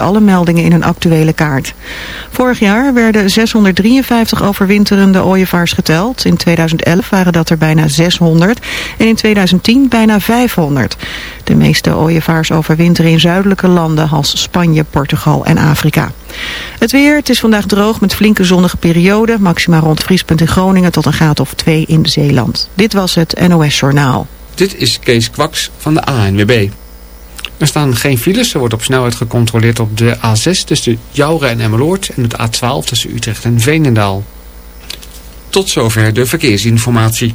alle meldingen in een actuele kaart. Vorig jaar werden 653 overwinterende ooievaars geteld. In 2011 waren dat er bijna 600 en in 2010 bijna 500. De meeste ooievaars overwinteren in zuidelijke landen als Spanje, Portugal en Afrika. Het weer, het is vandaag droog met flinke zonnige perioden. Maxima rond vriespunt in Groningen tot een graad of 2 in Zeeland. Dit was het NOS Journaal. Dit is Kees Kwaks van de ANWB. Er staan geen files. Er wordt op snelheid gecontroleerd op de A6 tussen Jouren en Emmeloord en het A12 tussen Utrecht en Veenendaal. Tot zover de verkeersinformatie.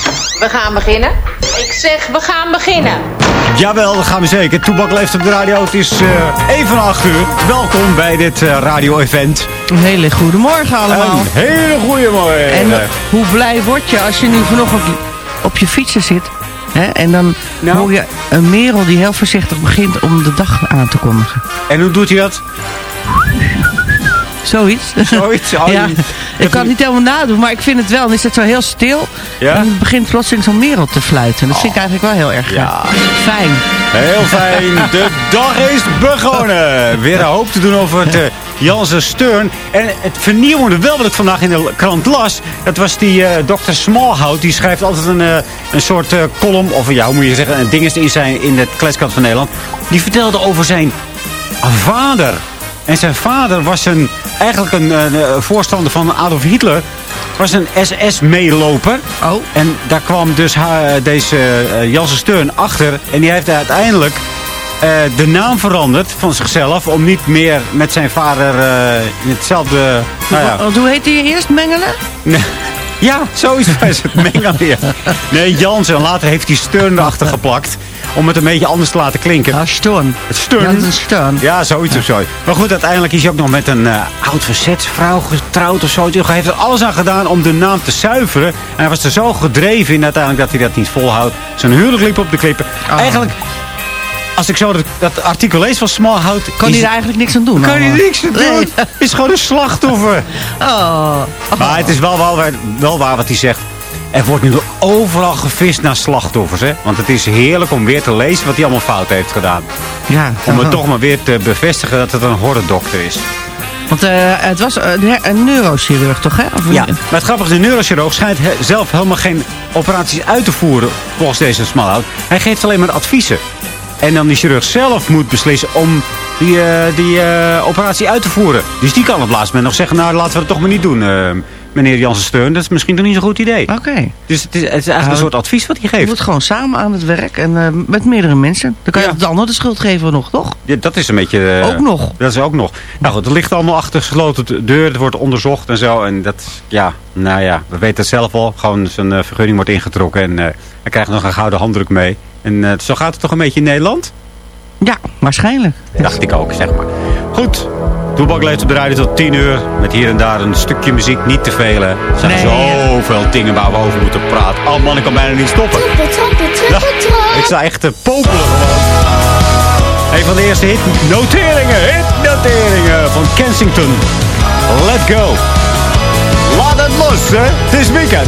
We gaan beginnen. Ik zeg, we gaan beginnen. Jawel, dat gaan we zeker. Toebak leeft op de radio. Het is eh even van 8 uur. Welkom bij dit eh, radio-event. Een hele goede morgen allemaal. Een hele goede morgen. En eh, hoe blij word je als je nu vanochtend op, op je fietsen zit. Hè, en dan Nou. hoor je een merel die heel voorzichtig begint om de dag aan te kondigen. En hoe doet hij dat? Zoiets. Zoiets? Oh, ja, ik kan het niet helemaal nadoen, maar ik vind het wel. Dan is het zo heel stil. Ja? En begint plotseling zo'n merel te fluiten. Dat vind ik eigenlijk wel heel erg Ja. fijn. Heel fijn. De dag is begonnen. Weer een hoop te doen over het uh, Janssen Steun. En het vernieuwende wel wat ik vandaag in de krant las. Dat was die eh dokter Smallhout. Die schrijft altijd een, eh, een soort eh, column. Of ja, hoe moet je zeggen. Een ding is in, zijn, in de kletskant van Nederland. Die vertelde over zijn vader. En zijn vader was een, eigenlijk een, eh, voorstander van Adolf Hitler. Was een SS-meeloper. Oh. En daar kwam dus haar, deze uh, Janssen Steun achter. En die heeft uiteindelijk eh, de naam veranderd van zichzelf. Om niet meer met zijn vader eh, in hetzelfde... Nou ja, Want hoe heet die eerst? Mengelen? Nee. Ja, zo is het mengelen. ja. Nee, Jansen. En later heeft hij Steun erachter geplakt. Om het een beetje anders te laten klinken. Ah, Steun. Het Steun. Ja, zoiets of zo. Maar goed, uiteindelijk is hij ook nog met een uh, oud verzetsvrouw getrouwd of zo. Hij heeft er alles aan gedaan om de naam te zuiveren. En hij was er zo gedreven in uiteindelijk dat hij dat niet volhoudt. Zijn huwelijk liep op de klippen. Oh. Eigenlijk als ik zo dat, dat artikel lees van Smallhout... Kan hij er eigenlijk niks aan doen? Kan je allemaal? niks aan doen? Nee. is gewoon een slachtoffer. Oh. Maar het is wel, wel, waar- wel waar wat hij zegt. Er wordt nu overal gevist naar slachtoffers. Hè? Want het is heerlijk om weer te lezen wat hij allemaal fout heeft gedaan. Ja, Om het toch maar weer te bevestigen dat het een horrordokter is. Want eh, het was een, neurochirurg toch, hè? Of Ja, maar het grappige is, de neurochirurg schijnt zelf helemaal geen operaties uit te voeren volgens deze Smallhout. Hij geeft alleen maar adviezen. En dan die chirurg zelf moet beslissen om die, eh, die eh, operatie uit te voeren. Dus die kan op het laatste moment nog zeggen, nou laten we het toch maar niet doen, eh, meneer Jansen Steun. Dat is misschien toch niet zo'n goed idee. Oké. Dus het is, het is eigenlijk Nou, een soort advies wat hij Je geeft. moet gewoon samen aan het werk en met meerdere mensen. Dan kan je de ander de schuld geven nog, toch? Ja, dat is een beetje... Ook nog. Dat is ook nog. Nou goed, het ligt allemaal achter gesloten deur. Het wordt onderzocht en zo. En dat, ja, nou ja, we weten het zelf al. Gewoon zijn vergunning wordt ingetrokken. En hij krijgt nog een gouden handdruk mee. En eh, zo gaat het toch een beetje in Nederland? Ja, waarschijnlijk. Dacht ik ook, zeg maar. Goed. Toebak leeft op de radio tot 10 uur. Met hier en daar een stukje muziek. Niet te veel. Er zijn Nee. zoveel dingen waar we over moeten praten. Oh man, ik kan bijna niet stoppen. Ja, ik sta echt te popelen gewoon. Een van de eerste hitnoteringen. Hitnoteringen van Kensington. Let go. Laat het los, hè. Het is weekend.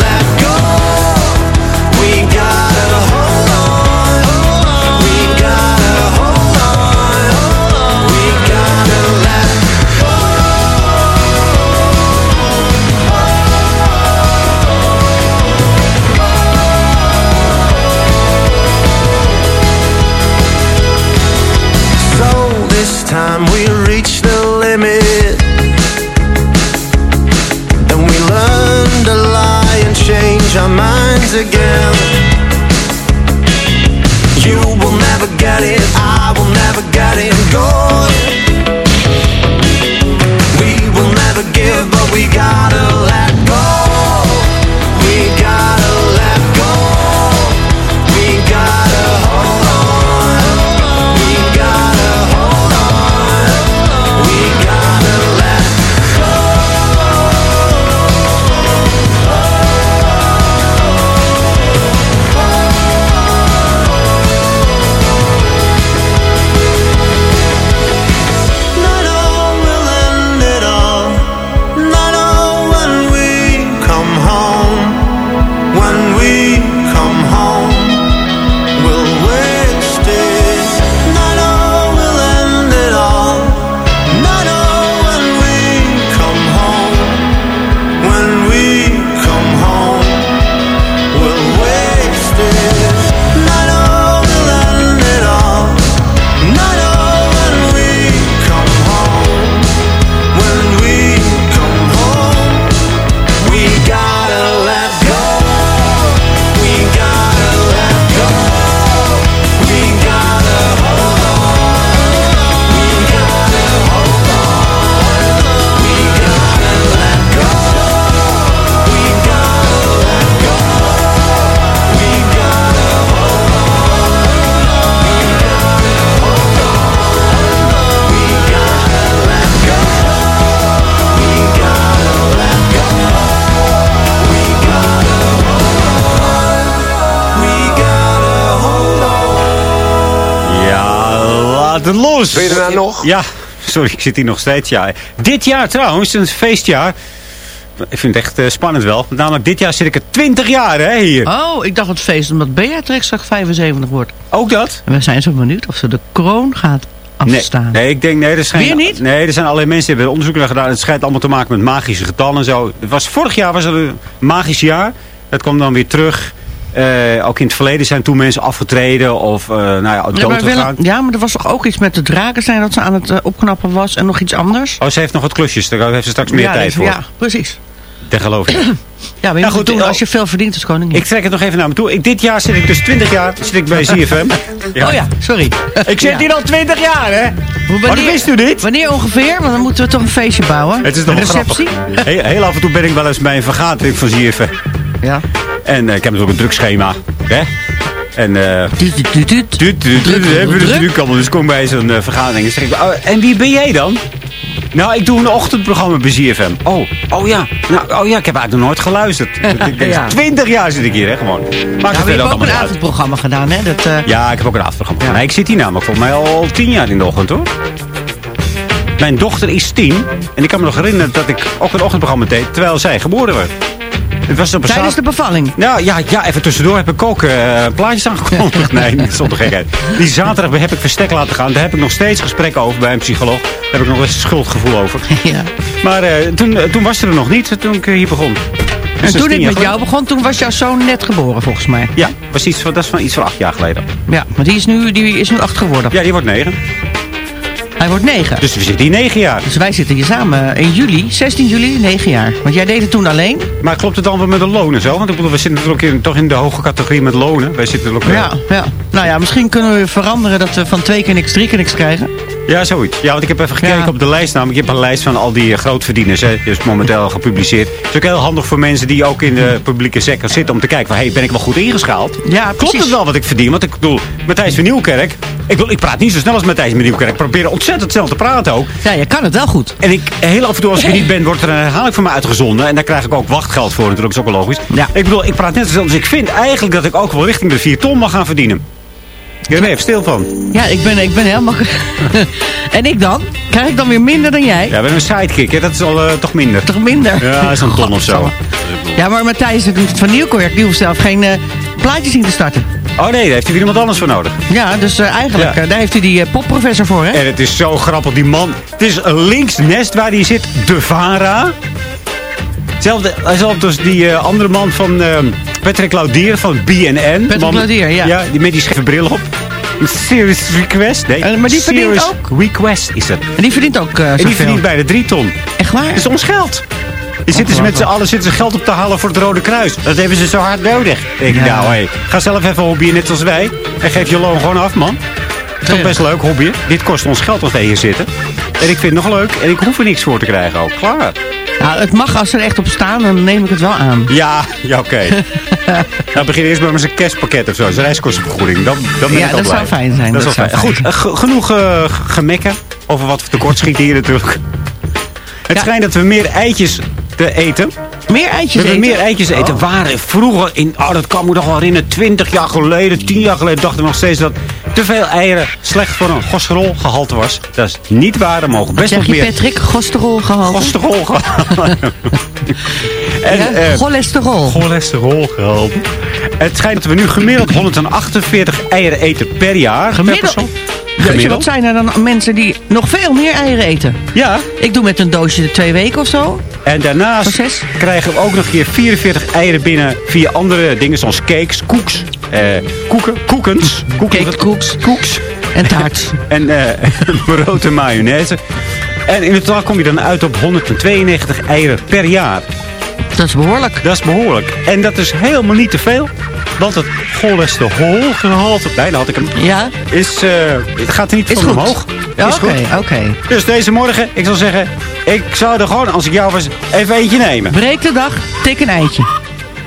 change our minds again. You will never get it, I will never get it going We will never give, but we gotta Ben je er nou nog? Ja, sorry, ik zit hier nog steeds. Ja. Dit jaar trouwens, een feestjaar. Ik vind het echt eh, spannend wel. Namelijk dit jaar zit ik er 20 jaar hè, hier. Oh, ik dacht het feest omdat Beatrix straks 75 wordt. Ook dat? En we zijn zo benieuwd of ze de kroon gaat afstaan. nee, ik denk, nee, er schijnt, Weer niet? Nee, er zijn allerlei mensen die hebben onderzoek naar gedaan. Het schijnt allemaal te maken met magische getallen en zo. Het was, vorig jaar was het een magisch jaar. Dat kwam dan weer terug. Eh, ook in het verleden zijn toen mensen afgetreden of eh nou ja, Ja, maar dood wel- gegaan. ja, maar er was toch ook iets met de draken zijn dat ze aan het eh, opknappen was en nog iets anders? Oh, ze heeft nog wat klusjes. Daar heeft ze straks meer ja, tijd voor. Ja, precies. Dat geloof ik. Ja, maar je Nou, goed, doen oh. als je veel verdient als koningin. Ik trek het nog even naar me toe. Ik, dit jaar zit ik dus 20 jaar zit ik bij ZFM. Oh ja, sorry. Ik zit Ja. hier al 20 jaar, hè? Hoe- Maar dat wist u niet? Wanneer ongeveer? Want dan moeten we toch een feestje bouwen. Het is toch een receptie? Heel, heel af en toe ben ik wel eens bij een vergadering van ZFM. Ja. En eh, ik heb natuurlijk een druk schema. Hè? En eh hebben we druk. natuurlijk allemaal. Dus kom bij zo'n eh, vergadering en zeg ik, oh, en wie ben jij dan? Nou, ik doe een ochtendprogramma bij ZFM. Oh, oh ja. Nou, oh ja, ik heb eigenlijk nog nooit geluisterd. ik denk, Ja. 20 jaar zit ik hier, hè, gewoon. Ja, maar je verder hebt ook een uit. avondprogramma gedaan, hè? Dat, eh, Ja, ik heb ook een avondprogramma. gedaan. Nee, ik zit hier namelijk volgens mij al 10 jaar in de ochtend, hoor. Mijn dochter is 10. En ik kan me nog herinneren dat ik ook een ochtendprogramma deed terwijl zij geboren werd. Het was op Tijdens de bevalling. nou ja, ja, even tussendoor heb ik ook eh, plaatjes aangekondigd. Nee, zonder gekheid. Die zaterdag heb ik verstek laten gaan. Daar heb ik nog steeds gesprekken over bij een psycholoog. Daar heb ik nog eens schuldgevoel over. Ja. Maar eh, toen, eh, toen was ze er nog niet, toen ik hier begon. Dus En is toen ik met jou begon, toen was jouw zoon net geboren, volgens mij. Ja, was iets van, dat is van iets van acht jaar geleden. Ja, maar die is nu, die is nu acht geworden. Ja, die wordt negen. Hij wordt negen. Dus we zitten hier negen jaar. Dus wij zitten hier samen in juli, 16 juli, negen jaar. Want jij deed het toen alleen. Maar klopt het dan wel met de lonen zo? Want ik bedoel, we zitten natuurlijk in, toch in de hoge categorie met lonen. Wij zitten ook... eh, Ja, ja. Nou ja, misschien kunnen we veranderen dat we van twee keer niks, drie keer niks krijgen. Ja, zoiets. Ja, want ik heb even gekeken Ja. op de lijst namelijk. Je hebt een lijst van al die eh, grootverdieners. Hè. Die is momenteel gepubliceerd. Het is ook heel handig voor mensen die ook in de publieke sector zitten. Om te kijken van, hey, ben ik wel goed ingeschaald? Ja, Klopt het wel wat ik verdien? Want ik bedoel, Matthijs van Nieuwkerk. Ik, bedoel, ik praat niet zo snel als Matthijs Nieuwkerk. Ik probeer ontzettend snel te praten ook. Ja, je kan het wel goed. En ik, heel af en toe als ik er niet ben, wordt er een herhaling van me uitgezonden. En daar krijg ik ook wachtgeld voor natuurlijk. Dat is ook wel logisch. Ja. Ik bedoel, ik praat net zo snel. Dus ik vind eigenlijk dat ik ook wel richting de 4 ton mag gaan verdienen. Er even stil van. Ja, ik ben, ik ben helemaal... en ik dan? Krijg ik dan weer minder dan jij? Ja, we hebben een sidekick. Hè? Dat is al eh, toch minder. Toch minder? Ja, is een ton of zo. Ja, maar Matthijs van Nieuwkerk, die hoeft zelf geen eh, plaatjes in te starten. Oh nee, daar heeft hij weer iemand anders voor nodig. Ja, dus eh, eigenlijk, Ja. eh, daar heeft hij die eh, popprofessor voor, hè? En het is zo grappig, die man. Het is links nest waar hij zit, de Vara. Hetzelfde, hetzelfde als die eh, andere man van eh, Patrick Laudier van BNN. Patrick Laudier, ja. Ja, die met die scheve bril op. Een Serious Request. Nee, maar die verdient ook? Request is het. En die verdient ook eh En die verdient bijna drie ton. Echt waar? Dat is ons geld. Die zitten ze met z'n allen zitten ze geld op te halen voor het Rode Kruis. Dat hebben ze zo hard nodig. Denk ik, Ja. nou, hé, ga zelf even hobbyen net als wij. En geef je loon gewoon af, man. Is toch Ja. best leuk, hobbyen. Dit kost ons geld als wij hier zitten. En ik vind het nog leuk. En ik hoef er niks voor te krijgen ook. Klaar. Nou, het mag als ze er echt op staan, dan neem ik het wel aan. Ja, ja oké. nou, begin eerst maar met zijn kerstpakket of zo. Zijn reiskostenvergoeding. Dan, dan ben Ja, ik dat blij. zou fijn zijn, Dat, dat is wel zou fijn. fijn Goed, eh, ge- genoeg eh, gemekken over wat we tekort schieten hier natuurlijk. Het schijnt dat we meer eitjes te eten. Meer eitjes We hebben eten? meer eitjes eten. Waren vroeger, in, oh, dat kan me nog wel herinneren, 20 jaar geleden, 10 jaar geleden, dachten we nog steeds dat te veel eieren slecht voor een cholesterolgehalte was. Dat is niet waar. Er mogen best zeg nog je, meer Patrick? Cholesterol gehaald? cholesterolgehalte. en, Ja? eh, cholesterol. cholesterolgehalte. Het schijnt dat we nu gemiddeld 148 eieren eten per jaar. per Gemiddeld? persoon. Gemiddeld. wat zijn er dan mensen die nog veel meer eieren eten? Ja. Ik doe met een doosje de twee weken of zo. En daarnaast krijgen we ook nog hier 44 eieren binnen via andere dingen zoals cakes, koeks, eh, koeken, koekens, koeken, Cake, koeks. koeks En taart. en eh brood en mayonaise. En in totaal kom je dan uit op 192 eieren per jaar. Dat is behoorlijk. Dat is behoorlijk. En dat is helemaal niet te veel. Want het cholesterolgehalte, bijna had ik hem, Ja? is, eh, het gaat er niet Is van goed. omhoog. Ja, Is Oké, goed. oké. Dus deze morgen, ik zal zeggen, ik zou er gewoon, als ik jou was, even eentje nemen. Breek de dag, tik een eitje.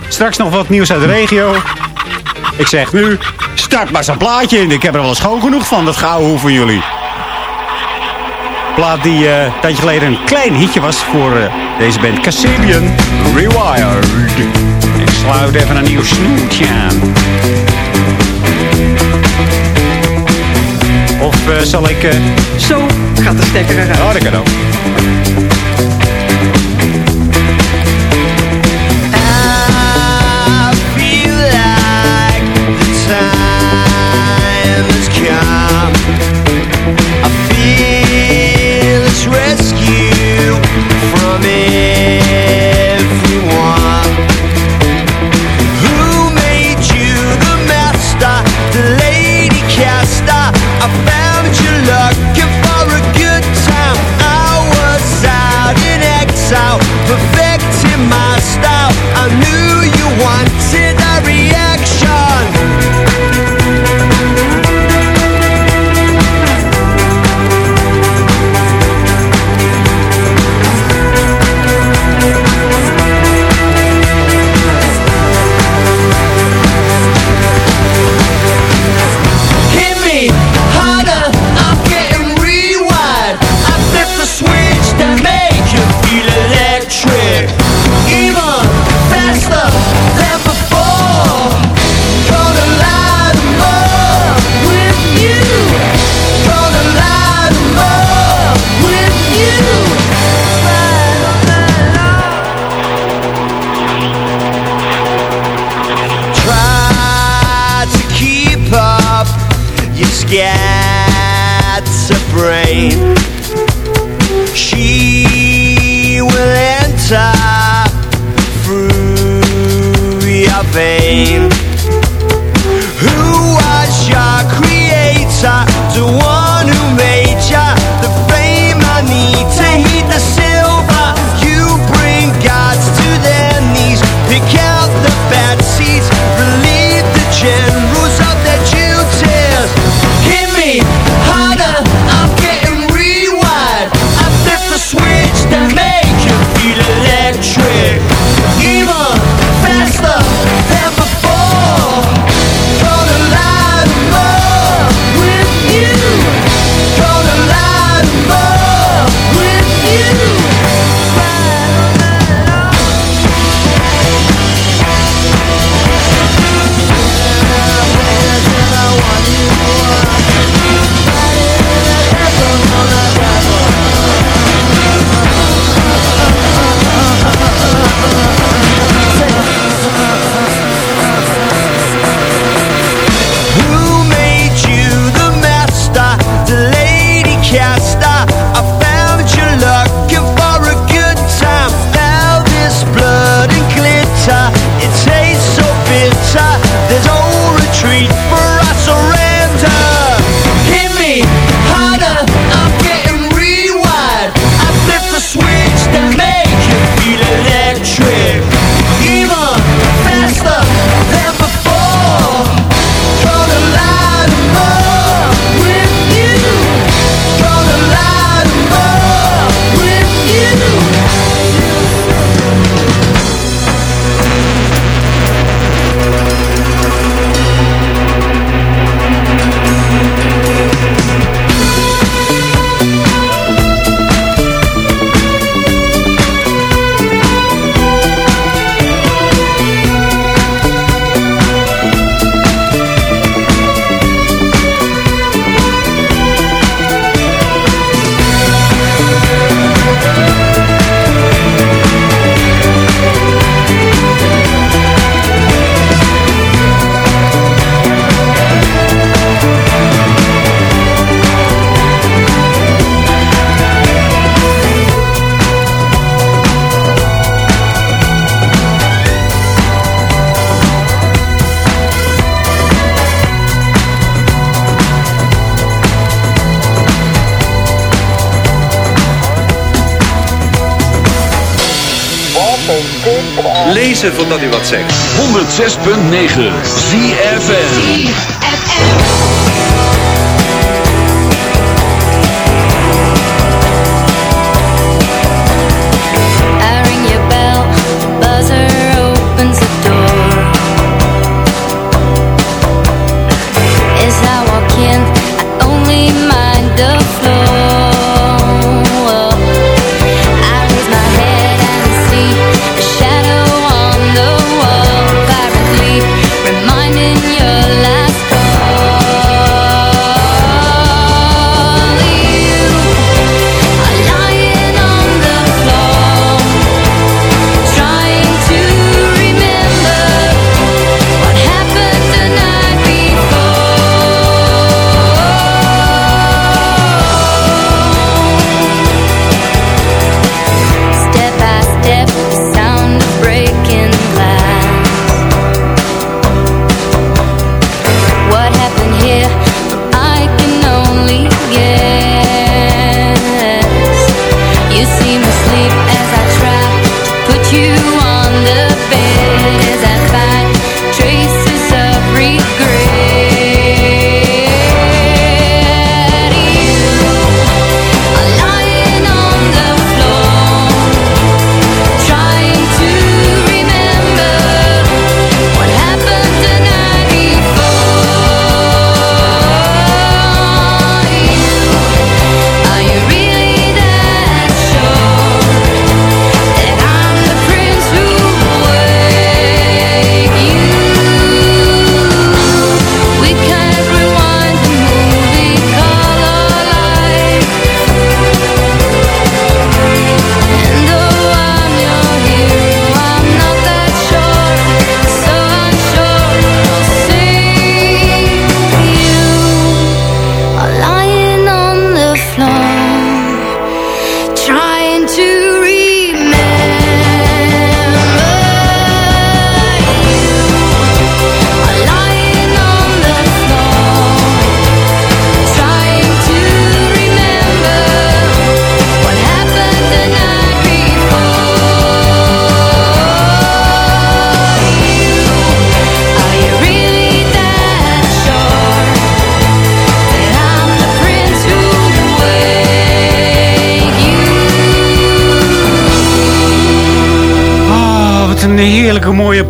Straks nog wat nieuws uit de regio. Ik zeg nu, start maar zo'n plaatje in. Ik heb er wel schoon genoeg van, dat gouden hoe van jullie. Plaat die eh, een tijdje geleden een klein hitje was voor eh, deze band Kasabian Rewired. Sluit even een nieuw snoetje aan. Of eh, zal ik... eh, Zo gaat de stekker eruit. Oh, dat kan ook. I feel like about Lezen voordat u wat zegt. 106.9 ZFM.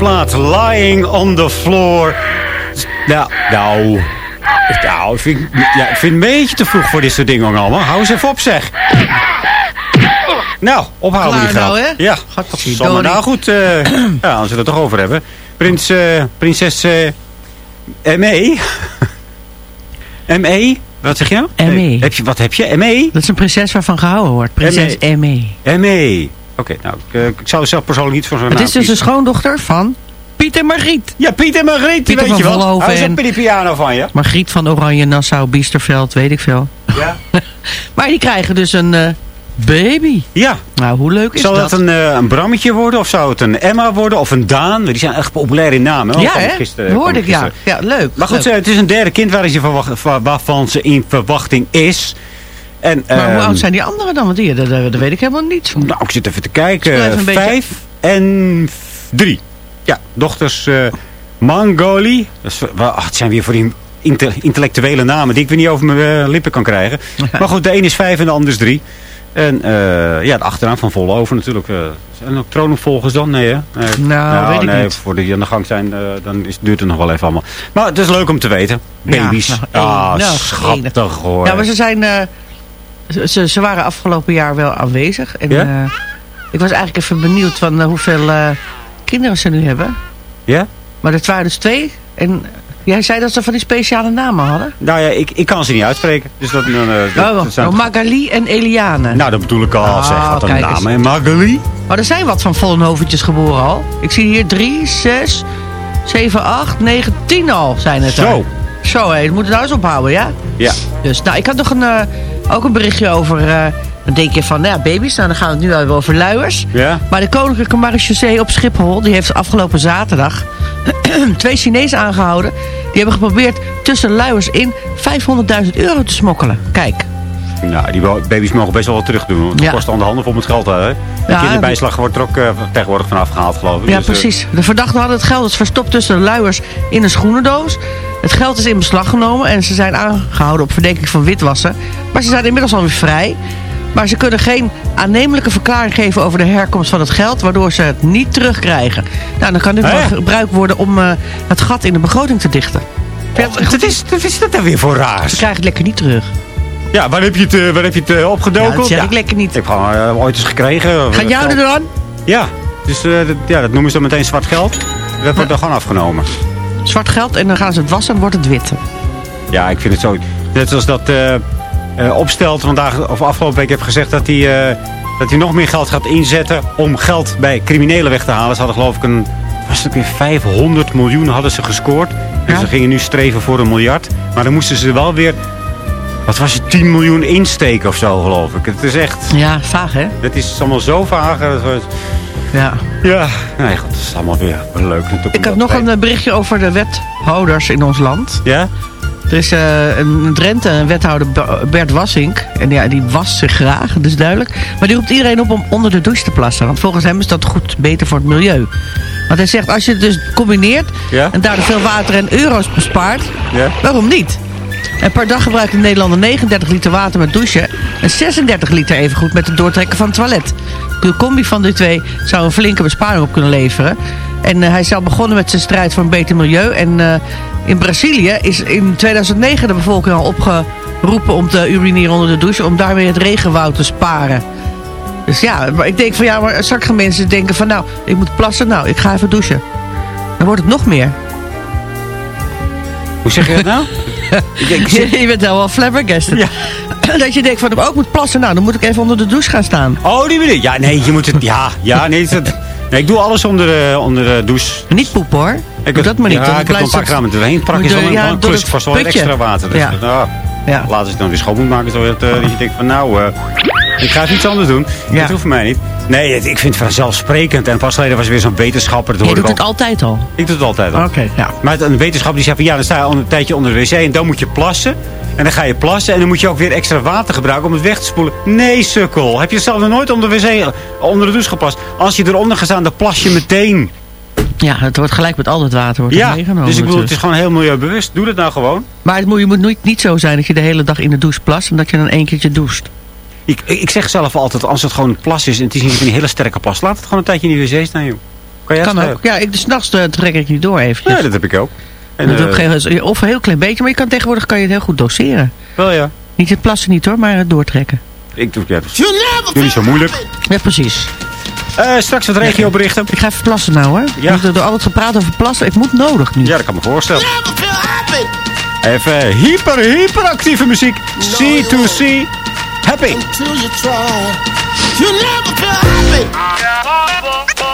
Plaat. Lying on the floor. Nou, nou... Nou, ik vind, ja, ik vind het een beetje te vroeg voor dit soort dingen allemaal. Hou eens even op, zeg. Nou, ophouden die grap. nou, hè? Ja, zal maar nou goed. eh, ja, als we het er toch over hebben. Prins, eh, prinses eh M.E. M.E. Wat zeg je nou? M.E.. Heb je, wat heb je? M.E.? Dat is een prinses waarvan gehouden wordt. Prinses M.E.. M.E. Oké, nou, ik, eh, ik zou zelf persoonlijk niet voor zo'n Het is dus een schoondochter van Piet en Margriet. Ja, Piet en Margriet, die Pieter weet je van wel. Hij is op die piano van je. Margriet van Oranje, Nassau, Biesterveld, weet ik veel. Ja. Maar die krijgen dus een eh, baby. Ja. Nou, hoe leuk is Zou dat? dat een, eh, een Brammetje worden? Of zou het een Emma worden? Of een Daan? Die zijn echt populair in namen. ja, hè? gisteren- hoorde ik, ja. Ja, leuk. Maar goed, Leuk. het is een derde kind waar ze wa- waarvan ze in verwachting is. En, Maar hoe ehm, oud zijn die anderen dan? Want die, daar, daar weet ik helemaal niets van. Nou, ik zit even te kijken. beetje- Vijf en drie. Ja, dochters eh Mangoli. Dat is, wel- ach, het zijn weer voor die inte- intellectuele namen die ik weer niet over mijn eh, lippen kan krijgen. Maar goed, de een is vijf en de ander is drie. En eh, ja, de achternaam van Vollenhoven natuurlijk. eh zijn er ook troonopvolgers dan? Nee, hè? Nee. Nou, weet ik nee, niet. voor die aan de gang zijn, dan is, duurt het nog wel even allemaal. Maar het is leuk om te weten. Ja, Baby's. nou, ah, nou, schattig hoor. Ja, maar ze zijn... ze, ze waren afgelopen jaar wel aanwezig. En Ja? eh, ik was eigenlijk even benieuwd van eh, hoeveel eh, kinderen ze nu hebben. Ja? Maar het waren dus twee. En jij zei dat ze van die speciale namen hadden. Nou ja, ik, ik kan ze niet uitspreken. Dus dat, dat- Oh, dat oh, Magali en Eliane. Nou, dat bedoel ik al. Ah, zeg, wat een naam. En Magali? Maar er zijn wat van Vollenhovertjes geboren al. Ik zie hier drie, zes, zeven, acht, negen, tien al zijn het Zo. er. Zo, hé. Moet het eens ophouden, ja? Ja. Dus, nou, ik had nog een, eh, ook een berichtje over... eh, dan denk je van, nou ja, baby's. Nou, dan gaan we het nu hebben over luiers. Ja? Maar de Koninklijke Marechaussee op Schiphol... die heeft afgelopen zaterdag twee Chinezen aangehouden. Die hebben geprobeerd tussen luiers in 500.000 euro te smokkelen. Kijk. Nou, die baby's mogen best wel wat terug doen. Want het Ja. kost handen om het geld. Hè? De Ja, kinderbijslag wordt er ook eh, tegenwoordig vanaf gehaald, geloof ik. Ja, Dus, eh, precies. De verdachten hadden het geld dus verstopt tussen de luiers in een schoenendoos. Het geld is in beslag genomen en ze zijn aangehouden op verdenking van witwassen. Maar ze zijn inmiddels alweer vrij. Maar ze kunnen geen aannemelijke verklaring geven over de herkomst van het geld... waardoor ze het niet terugkrijgen. Nou, dan kan dit wel gebruikt worden om eh, het gat in de begroting te dichten. Oh, wat is, wat is dat dan weer voor raars? Ze krijgen het lekker niet terug. Ja, waar heb je het, eh, waar heb je het eh, opgedoken? Ja, dat zeg ik lekker niet. Ik heb gewoon eh, ooit eens gekregen. Gaan jou er dan? Ja, dus dat, ja, dat noemen ze dan meteen zwart geld. Dat wordt er gewoon afgenomen. Zwart geld en dan gaan ze het wassen en wordt het wit. Ja, ik vind het zo. Net zoals dat opstelt vandaag of afgelopen week heb gezegd dat hij, dat hij nog meer geld gaat inzetten om geld bij criminelen weg te halen. Ze hadden geloof ik een, was het weer 500 miljoen hadden ze gescoord. Dus ze gingen nu streven voor een miljard. Maar dan moesten ze wel weer, wat was het, 10 miljoen insteken of zo geloof ik. Het is echt, Ja, vaag hè? het is allemaal zo vaag. Het was- Ja. Ja, nee, goed, het is allemaal weer leuk natuurlijk. Ik had nog een eh, berichtje over de wethouders in ons land. Ja? Er is eh, een Drenthe een wethouder Be- Bert Wassink. En ja, die wast zich graag, dat is duidelijk. Maar die roept iedereen op om onder de douche te plassen. Want volgens hem is dat goed, beter voor het milieu. Want hij zegt, als je het dus combineert... Ja? en daardoor veel water en euro's bespaart... Ja? waarom niet? En per dag gebruikt de Nederlander 39 liter water met douchen... en 36 liter evengoed met het doortrekken van het toilet. De combi van die twee zou een flinke besparing op kunnen leveren. En eh, hij is al begonnen met zijn strijd voor een beter milieu. En eh, in Brazilië is in 2009 de bevolking al opgeroepen om te urineren onder de douche... om daarmee het regenwoud te sparen. Dus ja, ik denk van ja, maar gaan mensen denken van... nou, ik moet plassen, nou, ik ga even douchen. Dan wordt het nog meer. Hoe zeg je dat nou? Zit- je bent helemaal flabbergasted. Ja. Dat je denkt van, oh, ik moet plassen. Nou, dan moet ik even onder de douche gaan staan. Oh, die bedoel je? Ja, nee, je moet het... Ja, ja nee, het, nee ik doe alles onder de, onder de douche. Niet poepen hoor. Ik Doe dat maar niet. Ja, ik heb een paar het- keer aan doorheen. Prak Moet is je- wel een, ja, wel een klus. het kost wel extra water. Dus, Ja. nou, Ja. Laat als je het dan weer schoon moet maken. Zodat, eh, dat je denkt van nou, eh, ik ga even iets anders doen. Ja. Dat hoeft voor mij niet. Nee, het- ik vind het vanzelfsprekend. En pas geleden was er weer zo'n wetenschapper. Dat Je hoorde doet ik het al. altijd al. Ik doe het altijd al. Oké, ja. Maar het- een wetenschapper die zei van ja, dan sta je al een tijdje onder de wc en dan moet je plassen. En dan ga je plassen en dan moet je ook weer extra water gebruiken om het weg te spoelen. Nee, sukkel. Heb je zelf nog nooit onder de wc, onder de douche geplast? Als je eronder gaat staan, dan plas je meteen. Ja, het wordt gelijk met al het water wordt Ja, meegenomen. dus ik bedoel, het is gewoon heel milieubewust. Doe dat nou gewoon. Maar het moet, je moet niet, niet zo zijn dat je de hele dag in de douche plast... en dat je dan één keertje doucht. Ik, ik zeg zelf altijd, als het gewoon een plas is en het is niet die hele sterke plas, laat het gewoon een tijdje in die wc staan, joh. Kan jij Kan het, ook. Ja, ik, dus nachts eh, trek ik niet door eventjes. Ja, dat heb ik ook. En, Dat ik eh, geen- of een heel klein beetje, maar je kan tegenwoordig kan je het heel goed doseren. Wel ja. Niet het plassen niet hoor, maar het doortrekken. Ik doe ja, Jullie zo moeilijk. Ja, precies. Eh, straks wat regioberichten. Ik ga even plassen nou hoor. Ja. Ja. Door al het gepraat over plassen, ik moet nodig nu. Ja, dat kan me voorstellen. Even hyper, hyperactieve muziek. C2C. Happy. Till you try. You never feel happy.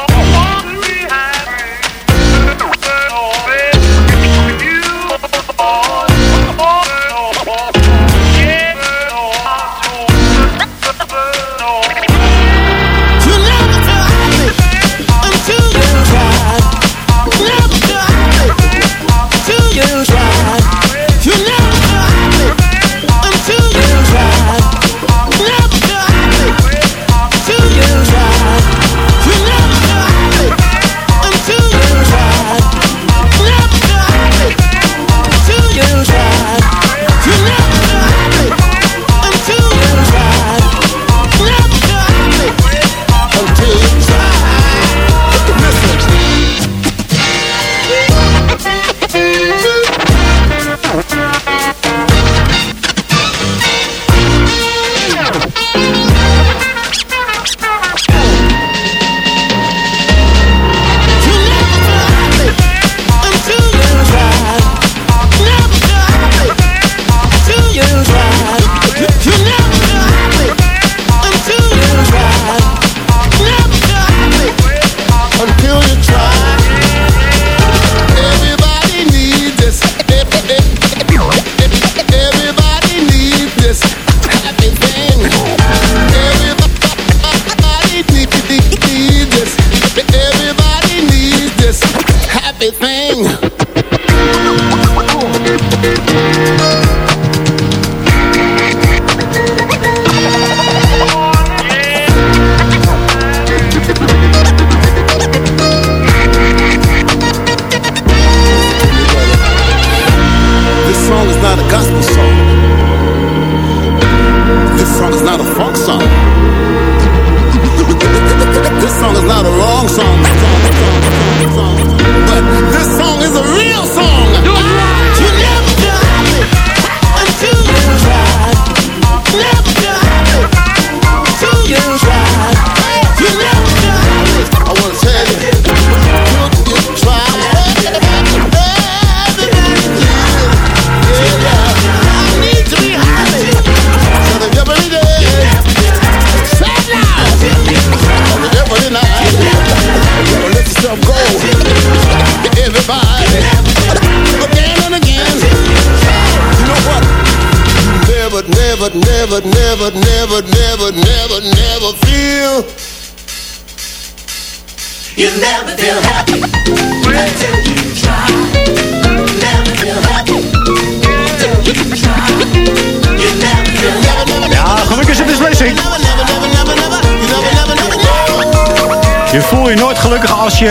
Gelukkig als je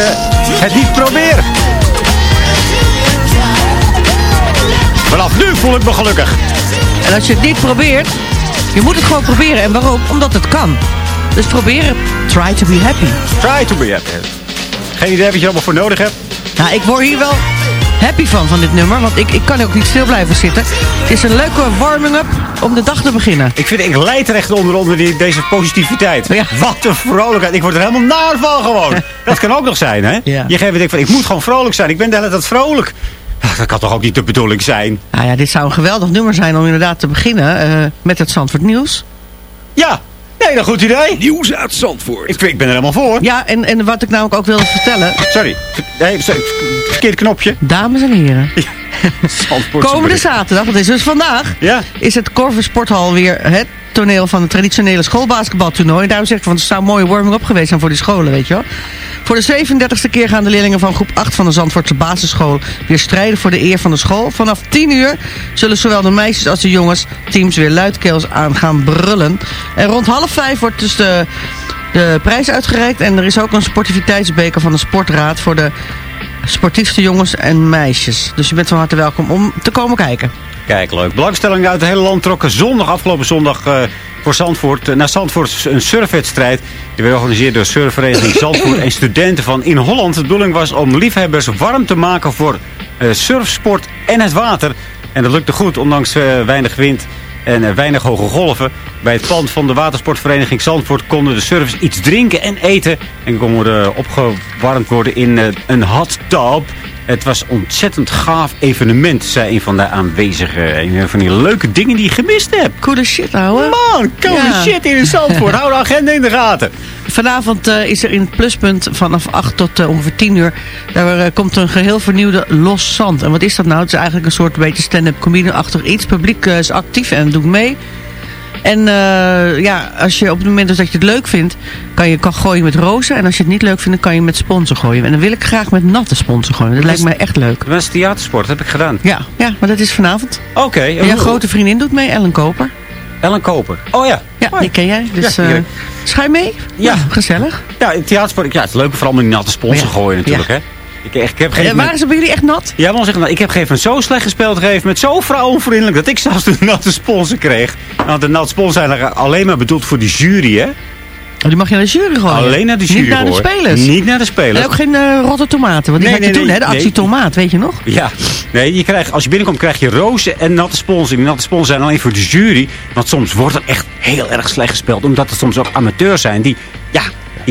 het niet probeert. Vanaf nu voel ik me gelukkig. En als je het niet probeert, je moet het gewoon proberen. En waarom? Omdat het kan. Dus probeer het. Try to be happy. Try to be happy. Geen idee wat je allemaal voor nodig hebt. Nou, ik word hier wel happy van, van dit nummer. Want ik, ik kan ook niet stil blijven zitten. Het is een leuke warming-up om de dag te beginnen. Ik vind, ik leid terecht onder, onder die, deze positiviteit. Ja. Wat een vrolijkheid. Ik word er helemaal naar van gewoon. Dat kan ook nog zijn, hè? Ja. Je geeft het van, ik moet gewoon vrolijk zijn. Ik ben de hele tijd vrolijk. Ach, Dat kan toch ook niet de bedoeling zijn? Nou ja, dit zou een geweldig nummer zijn om inderdaad te beginnen eh, met het Zandvoort Nieuws. Ja, nee, dat goed idee. Nieuws uit Zandvoort. Ik, ik ben er helemaal voor. Ja, en, en wat ik nou ook wilde vertellen. Sorry. Nee, sorry. verkeerd knopje. Dames en heren. Komende zaterdag, dat is dus vandaag, Ja. is het Corver Sporthal weer het toneel van het traditionele schoolbasketbaltoernooi. En daarom zeg ik, want het zou een mooie warming-up geweest zijn voor die scholen, weet je wel. Voor de 37e keer gaan de leerlingen van groep 8 van de Zandvoortse basisschool weer strijden voor de eer van de school. Vanaf 10 uur zullen zowel de meisjes als de jongens teams weer luidkeels aan gaan brullen. En rond half vijf wordt dus de, de prijs uitgereikt. En er is ook een sportiviteitsbeker van de Sportraad voor de sportiefste jongens en meisjes. Dus je bent van harte welkom om te komen kijken. Kijk, leuk. Belangstelling uit het hele land trokken zondag, afgelopen zondag, eh, voor Zandvoort. Eh, Naar Zandvoort een surfwedstrijd. Die werd georganiseerd door surfvereniging Zandvoort en studenten van in Holland. De bedoeling was om liefhebbers warm te maken voor eh, surfsport en het water. En dat lukte goed, ondanks weinig wind en weinig hoge golven. Bij het pand van de watersportvereniging Zandvoort konden de surfers iets drinken en eten. En konden opgewarmd worden in een hot tub. Het was een ontzettend gaaf evenement, zei een van de aanwezigen. Een van die leuke dingen die je gemist hebt. Coole shit, ouwe. Man, coole Ja. shit hier in Zandvoort. Hou de agenda in de gaten. Vanavond eh, is er in het pluspunt vanaf 8 tot eh, ongeveer 10 uur. Daar eh, komt een geheel vernieuwde Los Zand. En wat is dat nou? Het is eigenlijk een soort beetje stand-up comedian-achtig iets. Het publiek is actief en doet mee. En eh, ja, als je op het moment dat je het leuk vindt, kan je kan gooien met rozen. En als je het niet leuk vindt, dan kan je met sponsor gooien. En dan wil ik graag met natte sponsor gooien. Dat lijkt mij echt leuk. Dat is theatersport, dat heb ik gedaan. Ja, ja maar dat is vanavond. Oké. En jouw grote vriendin doet mee, Ellen Koper. Ellen Koper. Oh ja. Ja, die ken jij. Dus Ja, eh ga je mee? Ja. Gezellig. Ja, theatersport. Ja, het is leuk vooral met die natte sponsor Ja. gooien natuurlijk, Ja. hè. Ik, ik, heb geen waren ze bij jullie echt nat? Ja, zeggen, nou, ik heb geen van zo slecht gespeeld gegeven met zo vrouwenvriendelijk dat ik zelfs de natte sponsor kreeg. Want de natte sponsor zijn alleen maar bedoeld voor die jury, hè? Oh, die mag je naar de jury gooien. Alleen naar de jury Niet naar de gooien. spelers. Niet naar de spelers. En ook geen eh, rotte tomaten. Want die Nee, had je nee, toen, hè? De actie tomaat, weet je nog? Ja, nee, je krijgt, als je binnenkomt krijg je rozen en natte sponsor. Die natte sponsor zijn alleen voor de jury. Want soms wordt er echt heel erg slecht gespeeld. Omdat er soms ook amateurs zijn die, ja,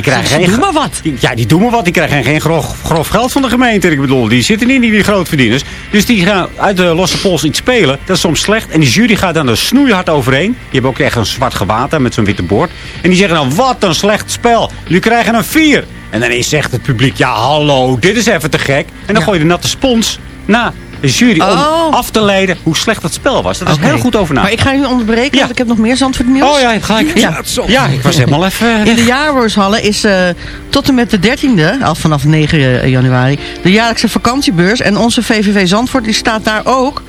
die krijgen geen... maar wat. Ja, die doen maar wat. Die krijgen geen grof, grof geld van de gemeente. Ik bedoel, die zitten niet in die grootverdieners. Dus die gaan uit de losse pols iets spelen. Dat is soms slecht. En die jury gaat dan er snoeihard overheen. Die hebben ook echt een zwart gewaad met zo'n witte boord. En die zeggen dan, wat een slecht spel. Jullie krijgen een vier. En dan zegt het publiek, ja hallo, dit is even te gek. En dan gooi je de natte spons na de jury Oh. om af te leiden hoe slecht het spel was. Dat is heel goed over na. Maar ik ga nu onderbreken, Ja. want ik heb nog meer Zandvoort nieuws. Oh ja, ga ik. Ja. Ja, ik was helemaal even... In de jaarwoordshallen is eh, tot en met de 13e, al vanaf 9 januari, de jaarlijkse vakantiebeurs. En onze VVV Zandvoort die staat daar ook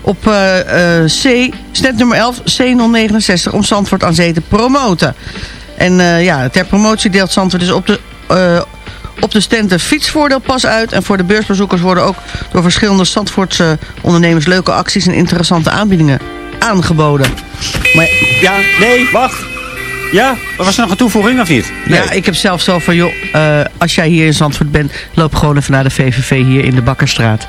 op eh, eh, C, stand nummer 11, C069, om Zandvoort aan zee te promoten. En eh, ja, ter promotie deelt Zandvoort dus op de... op de stand de fietsvoordeelpas uit. En voor de beursbezoekers worden ook door verschillende Zandvoortse ondernemers leuke acties en interessante aanbiedingen aangeboden. Maar Ja, nee, wacht. Ja, was er nog een toevoeging of niet? ja, ik heb zelf zo van, joh, eh, als jij hier in Zandvoort bent, loop gewoon even naar de VVV hier in de Bakkerstraat.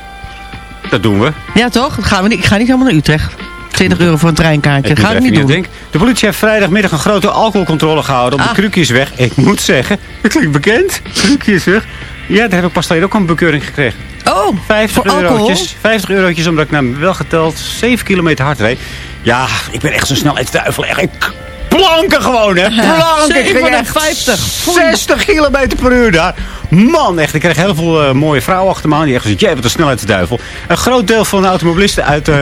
Dat doen we. Ja, toch? Dat gaan we niet. Ik ga niet helemaal naar Utrecht. 20 euro voor een treinkaartje. Dat ga ik niet doen. denken. De politie heeft vrijdagmiddag een grote alcoholcontrole gehouden op de Ah. Krukjesweg. Ik moet zeggen, het klinkt bekend. Krukjesweg. Ja, daar heb ik pas geleden ook een bekeuring gekregen. Oh, 50 voor alcohol? eurotjes. 50 eurotjes omdat ik nou wel geteld 7 kilometer hard reed. Ja, ik ben echt zo'n snelheidsduivel. Echt, ik planken gewoon, hè. Planken. Ik ging echt 57. 60 kilometer per uur daar. Man, echt. Ik kreeg heel veel eh, mooie vrouwen achter me aan. Die echt zei, jij bent een snelheidsduivel. Een groot deel van de automobilisten uit eh,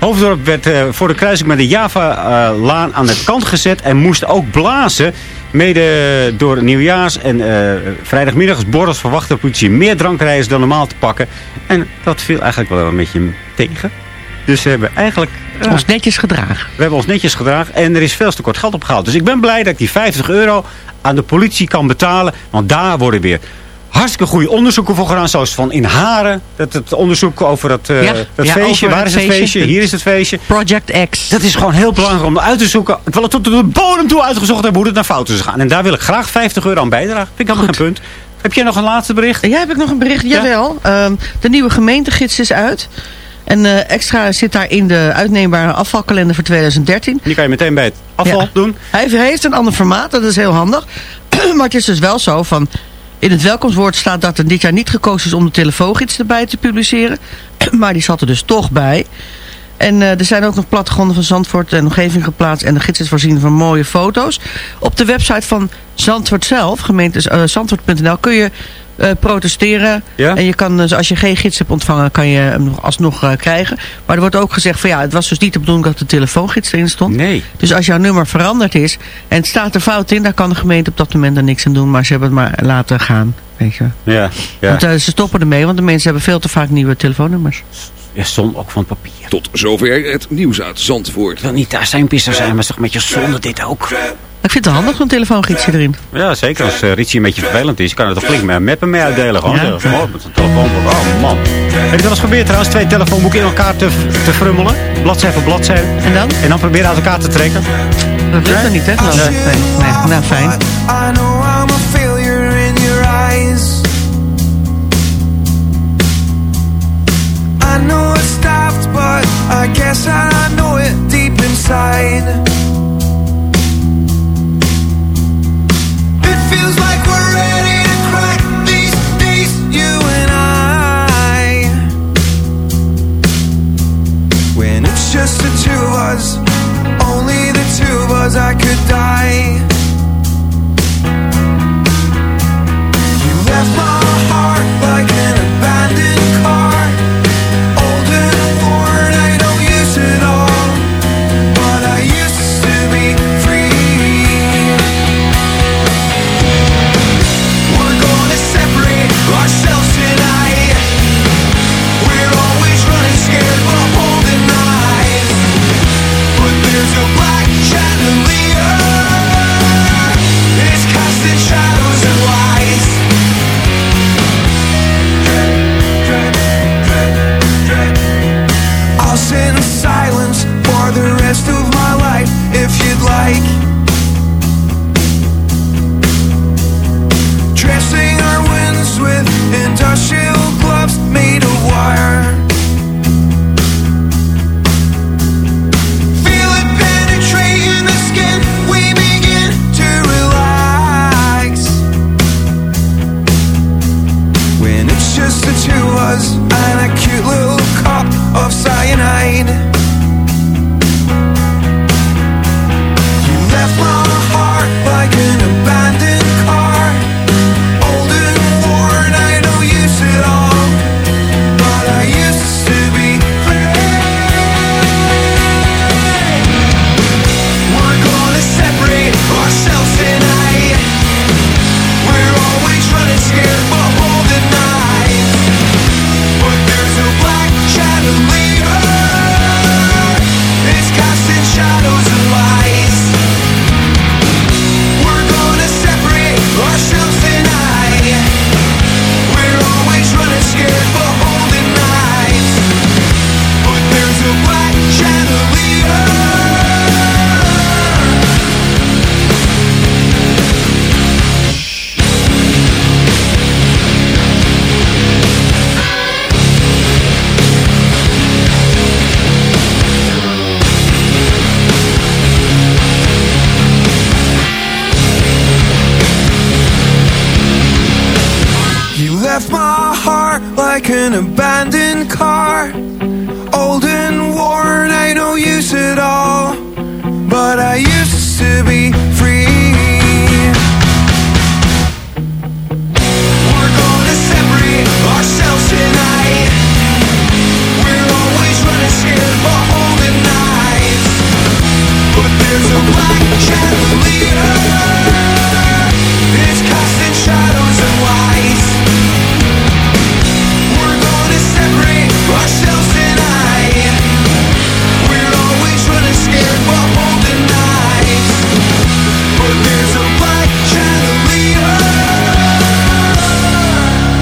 Hoofddorp werd eh, voor de kruising met de Java-laan aan de kant gezet. En moest ook blazen. Mede door nieuwjaars en eh vrijdagmiddagsborrels verwachtte de politie meer drankrijders dan normaal te pakken. En dat viel eigenlijk wel een beetje tegen. Dus we hebben eigenlijk... ja, Ons netjes gedragen. we hebben ons netjes gedragen en er is veel te kort geld opgehaald. Dus ik ben blij dat ik die 50 euro aan de politie kan betalen. Want daar worden weer hartstikke goede onderzoeken voor gedaan. Zoals van in Haren. Dat, het onderzoek over dat, eh, Ja, dat ja, feestje. over Waar het is het feestje. feestje? Hier is het feestje. Project X. Dat is gewoon heel belangrijk om uit te zoeken. Terwijl het tot de bodem toe uitgezocht hebben hoe het naar fouten is gegaan. En daar wil ik graag 50 euro aan bijdragen. Vind ik helemaal geen punt. Heb jij nog een laatste bericht? Ja, heb ik nog een bericht? Jawel. Ehm, de nieuwe gemeentegids is uit. En eh, extra zit daar in de uitneembare afvalkalender voor 2013. Die kan je meteen bij het afval Ja. doen. Hij heeft, hij heeft een ander formaat, dat is heel handig. maar het is dus wel zo van... In het welkomstwoord staat dat er dit jaar niet gekozen is om de telefoongids erbij te publiceren. maar die zat er dus toch bij. En eh, er zijn ook nog plattegronden van Zandvoort en omgeving geplaatst. En de gids is voorzien van mooie foto's. Op de website van Zandvoort zelf, gemeente eh, zandvoort.nl, kun je eh, protesteren. Ja? En je kan, dus als je geen gids hebt ontvangen, kan je hem nog alsnog krijgen. Maar er wordt ook gezegd van ja, het was dus niet de bedoeling dat de telefoongids erin stond. Nee. Dus als jouw nummer veranderd is en het staat er fout in, dan kan de gemeente op dat moment er niks aan doen. Maar ze hebben het maar laten gaan. Weet je. Ja, ja. Want ze stoppen ermee, want de mensen hebben veel te vaak nieuwe telefoonnummers. Ja som ook van het papier. Tot zover het nieuws uit Zandvoort. Ik wil niet daar zijn pisser zijn, maar toch met je zonde dit ook. Ik vind het handig, zo'n telefoongidsje erin. Ja, zeker. Als uh, een beetje vervelend is, kan het toch flink met meppen mee uitdelen. Gewoon. Ja. Oh, met een telefoonboek. Oh, man. Heb je dat eens geprobeerd trouwens? Twee telefoonboeken in elkaar te, te frummelen. Bladzij voor bladzij. En dan? En dan proberen uit elkaar te trekken. Dat lukt er niet, hè? ik. Nee, nee. Nou, fijn. But I guess I know it deep inside. It feels like we're ready to crack these days, you and I. When it's just the two of us, only the two of us, I could die. You left my heart like an silence for the rest of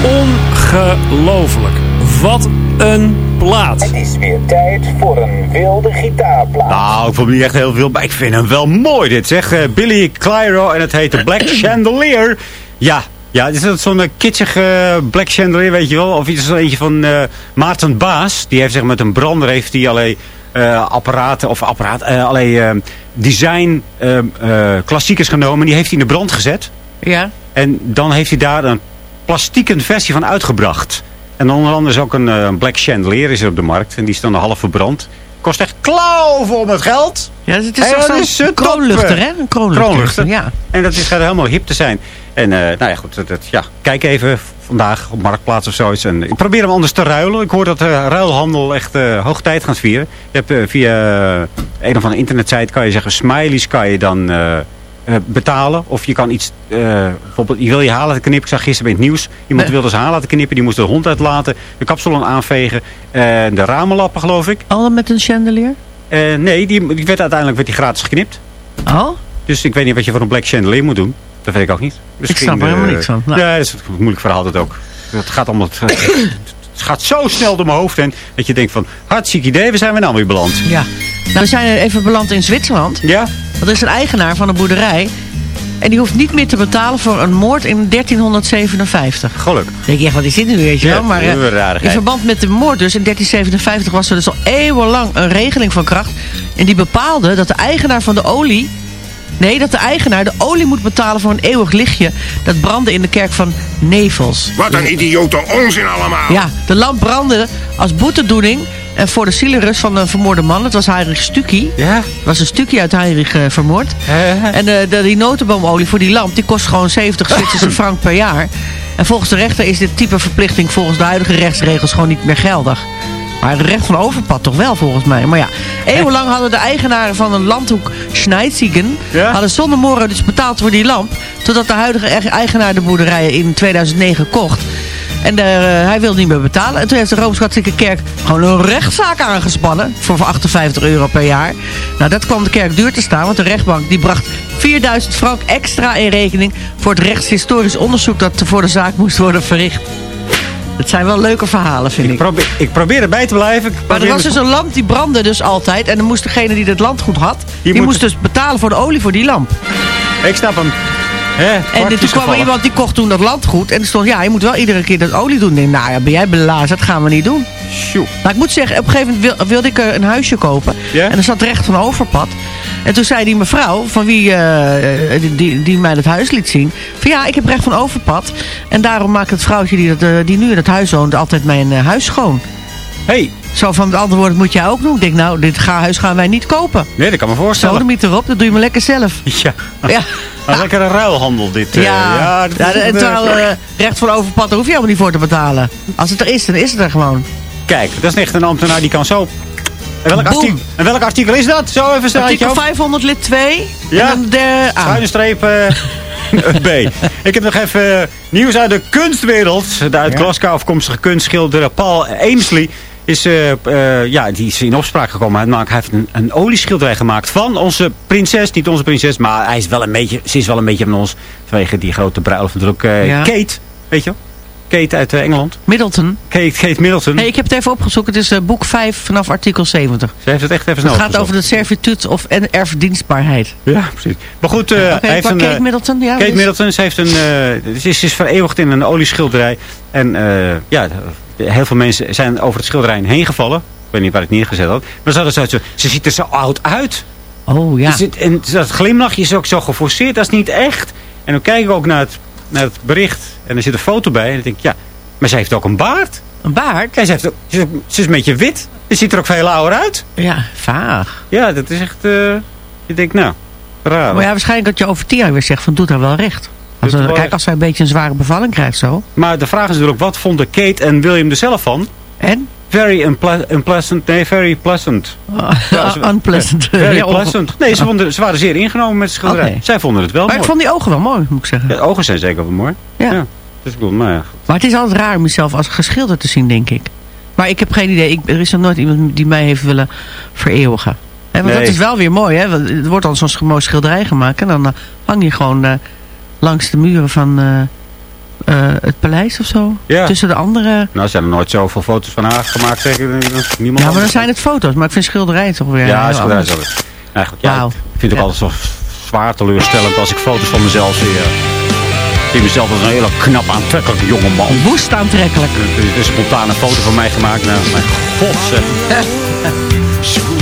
Ongelooflijk. Wat een plaat. Het is weer tijd voor een wilde Nou, ik vond hem niet echt heel veel, maar ik vind hem wel mooi dit zeg. Eh, Billy Clyro en het heet The Black Chandelier. Ja, ja, is dat zo'n uh, kitschige Black Chandelier, weet je wel? Of iets eentje van eh, Maarten Baas. Die heeft zeg met een brander heeft die allerlei eh, apparaten, of apparaat, eh, allerlei eh, design eh, eh, klassiekers genomen. Die heeft hij in de brand gezet. Ja. En dan heeft hij daar een plastieken versie van uitgebracht. En onder andere is ook een eh, Black Chandelier is er op de markt. En die is dan half verbrand. Kost echt klauwen om het geld. Ja, het is toch dat zo'n eh, kroonluchter, eh, hè? Een kroonluchter. kroonluchter. Ja. En dat is, gaat helemaal hip te zijn. En eh, nou ja, goed. Dat, dat- ja. Kijk even vandaag op Marktplaats of zoiets. En ik probeer hem anders te ruilen. Ik hoor dat de ruilhandel echt eh hoog tijd gaat vieren. Je hebt eh, via eh, een of andere internetsite kan je zeggen... smileys kan je dan eh, betalen. Of je kan iets... eh, bijvoorbeeld, je wil je haar laten knippen. Ik zag gisteren bij het nieuws. Iemand Nee. wilde zijn haar laten knippen. Die moest de hond uitlaten. De kapsalon aanvegen. En de ramen lappen, geloof ik. Allemaal met een chandelier? Eh, nee, die, die werd uiteindelijk werd die gratis geknipt. Oh? Dus ik weet niet wat je voor een black chandelier moet doen. Dat weet ik ook niet. snap er helemaal niks van. Nou. Ja, dat is een moeilijk verhaal dat ook. Het gaat allemaal... Het gaat zo snel door mijn hoofd heen. Dat je denkt van, hartstikke idee, we zijn we nou weer beland. Ja. Nou, we zijn even beland in Zwitserland. Ja? Want er is een eigenaar van een boerderij. En die hoeft niet meer te betalen voor een moord in 1357. Gelukkig. denk je echt, wat is dit nu, weet je Ja, wel? Maar rarigheid. in verband met de moord dus in 1357 was er dus al eeuwenlang een regeling van kracht. En die bepaalde dat de eigenaar van de olie... Nee, dat de eigenaar de olie moet betalen voor een eeuwig lichtje... dat brandde in de kerk van Nevels. Wat een idiote onzin allemaal. Ja, de lamp brandde als boetedoening... en voor de zielenrust van de vermoorde man. Het was Heinrich Stucky. Ja. Was een stukje uit Heinrich eh, vermoord. En eh, de, die notenboomolie voor die lamp... die kost gewoon 70 Zwitserse frank per jaar. En volgens de rechter is dit type verplichting... volgens de huidige rechtsregels gewoon niet meer geldig. Maar het recht van overpad toch wel, volgens mij. Maar ja, eeuwenlang hadden de eigenaren van een landhoek Schneidzigen... hadden zonder morren dus betaald voor die lamp... totdat de huidige eigenaar de boerderij in 2009 kocht. En eh, hij wilde niet meer betalen. En toen heeft de Rooms-Katholieke Kerk gewoon een rechtszaak aangespannen... voor 58 euro per jaar. Nou, dat kwam de kerk duur te staan... want de rechtbank die bracht 4000 frank extra in rekening... voor het rechtshistorisch onderzoek dat voor de zaak moest worden verricht. Het zijn wel leuke verhalen, vind ik. Probeer, ik probeer erbij te blijven. Ik Maar er was dus een lamp die brandde dus altijd. En dan moest degene die dat landgoed had... die moest dus betalen voor de olie voor die lamp. Ik snap hem. En toen kwam gevallen. iemand die kocht toen dat landgoed. En er stond, ja, je moet wel iedere keer dat olie doen. Ik denk, nou ja, ben jij belazerd? Dat gaan we niet doen. Maar ik moet zeggen, op een gegeven moment wil- wilde ik een huisje kopen. En er zat recht van overpad. En toen zei die mevrouw, van wie eh, eh, die, die, mij het huis liet zien. Van ja, ik heb recht van overpad. En daarom maakt het vrouwtje die, dat, eh, die nu in het huis woont altijd mijn huis schoon. Hey. Zo van, het andere woord moet jij ook doen. Ik denk, nou, dit ga- huis gaan wij niet kopen. Nee, dat kan me voorstellen. Sodemiet erop, dat doe je maar lekker zelf. Ja. Ja. Een lekkere ruilhandel dit. Ja, ja, dit ja, en terwijl recht van overpad, daar hoef je helemaal niet voor te betalen. Als het er is, dan is het er gewoon. Kijk, dat is echt een ambtenaar die kan zo... En welk, artikel, en welk artikel is dat? Zo even staan. Artikel 500 lid 2. Ja. En dan de A. Schuine streep eh, B. Ik heb nog even eh, nieuws uit de kunstwereld. De uit Glasgow afkomstige kunstschilder Paul Ainsley is, eh, eh, ja, die is in opspraak gekomen. Hij, heeft een, een olieschilderij gemaakt van onze prinses. Niet onze prinses, maar hij is wel een beetje, ze is wel een beetje van ons. Vanwege die grote bruiloft natuurlijk. Ja. Kate, weet je wel? Kate uit eh, Engeland. Middleton. Kate, Kate Middleton. Nee, ik heb het even opgezocht. Het is eh, boek 5 vanaf artikel 70. Ze heeft het echt even Het snel gaat opgezocht. over de servituut of en erfdienstbaarheid. Ja, precies. Maar goed, hij heeft een... Kate Middleton, ja. Kate dus- Middleton, ze heeft een, ze is, is vereeuwigd in een olieschilderij. En ja, heel veel mensen zijn over het schilderij heen gevallen. Ik weet niet waar ik het neergezet had. Maar ze, hadden zoiets van, ze ziet er zo oud uit. Oh ja. Het- en dat glimlachje is ook zo geforceerd. Dat is niet echt. En dan kijk ik ook naar het, naar het bericht. En er zit een foto bij. En dan denk ik, ja, maar ze heeft ook een baard. Een baard? Ja, ze, heeft ook, ze, ze is een beetje wit. Ze ziet er ook veel ouder uit. Ja, vaag. Ja, dat is echt... eh je denkt, nou, raar. Maar ja, waarschijnlijk dat je over tien jaar weer zegt van doe daar wel recht. Als, Doet wel kijk, als zij een beetje een zware bevalling krijgt zo. Maar de vraag is natuurlijk, wat vonden Kate en William er zelf van? En? Very unple- unpleasant. Nee, very pleasant. Ja, ze- Unpleasant. Very Ja, pleasant. Nee, ze, vonden, ze waren zeer ingenomen met het schilderij. Zij vonden het wel Maar ik mooi. vond die ogen wel mooi, moet ik zeggen. Ja, de ogen zijn zeker wel mooi. Ja. Dus ik bedoel, maar ja. Maar het is altijd raar om jezelf als geschilderd te zien, denk ik. Maar ik heb geen idee. Ik, er is nog nooit iemand die mij heeft willen vereeuwigen. Hè, want Nee. dat is wel weer mooi. Hè? Want Er wordt dan zo'n mooi schilderij gemaakt. En dan eh, hang je gewoon eh, langs de muren van eh, het paleis of zo. Ja. Tussen de andere... Nou, zijn er nooit zoveel foto's van haar gemaakt. Zeker niemand Ja, maar dan zijn het foto's. Maar ik vind schilderijen toch weer Ja, heel schilderij is Eigenlijk, ja, Wauw. ik vind het ook altijd zo zwaar teleurstellend als ik foto's van mezelf zie. Zie mezelf als een hele knap aantrekkelijke jongeman. Woest aantrekkelijk. Er is een spontane foto van mij gemaakt. Nou, mijn god zeg.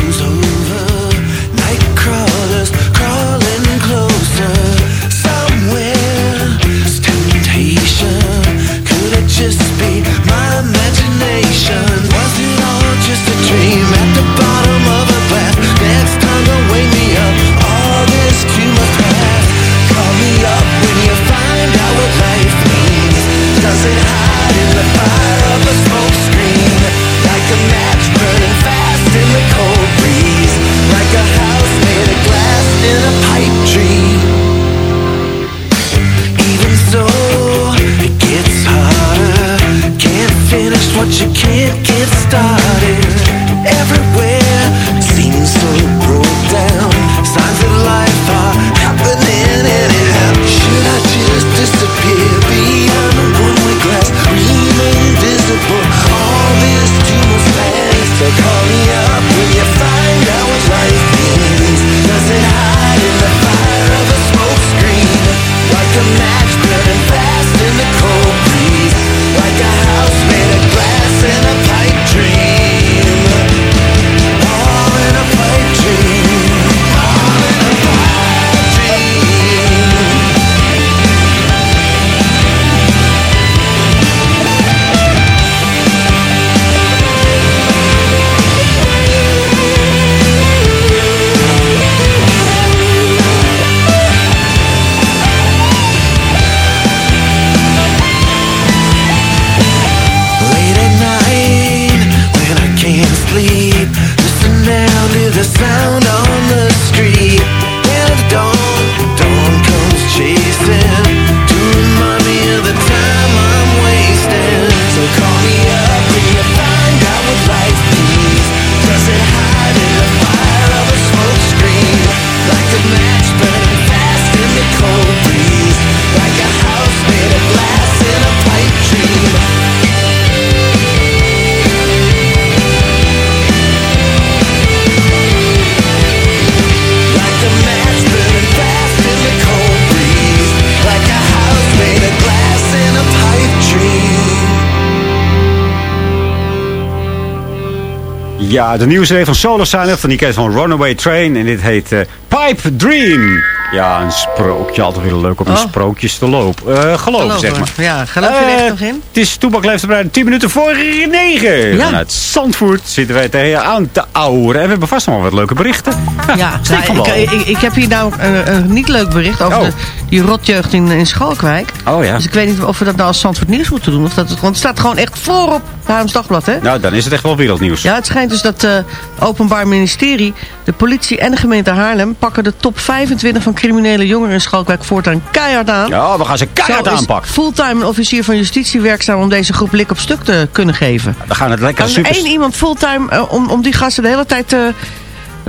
Ja, de nieuwe serie van Solar Silent van die kent van Runaway Train. En dit heet eh, Pipe Dream. Ja, een sprookje. Altijd weer leuk om in Oh. sprookjes te lopen. Eh geloof, zeg maar. Ja, geloof je er echt Eh, nog in? Het is Toepak leeft erbij 10 minuten voor 9. Ja. Vanuit Zandvoort zitten wij tegen aan te ouwen. En we hebben vast nog wel wat leuke berichten. Ja, van nou, ik, ik heb hier nou een, een niet leuk bericht over Oh. de, die rotjeugd in, in Schalkwijk. Oh ja. Dus ik weet niet of we dat nou als Zandvoort Nieuws moeten doen. Of dat het, want het staat gewoon echt voorop het Haarlems Dagblad, hè? Nou, dan is het echt wel wereldnieuws. Ja, het schijnt dus dat het Openbaar Ministerie, de politie en de gemeente Haarlem... pakken de top 25 van criminele jongeren in Schalkwijk voortaan keihard aan. Ja, we gaan ze keihard Zo aanpakken. fulltime een officier van justitie werkzaam om deze groep lik op stuk te kunnen geven. We gaan het lekker Er super... één iemand fulltime eh, om, om die gasten de hele tijd te,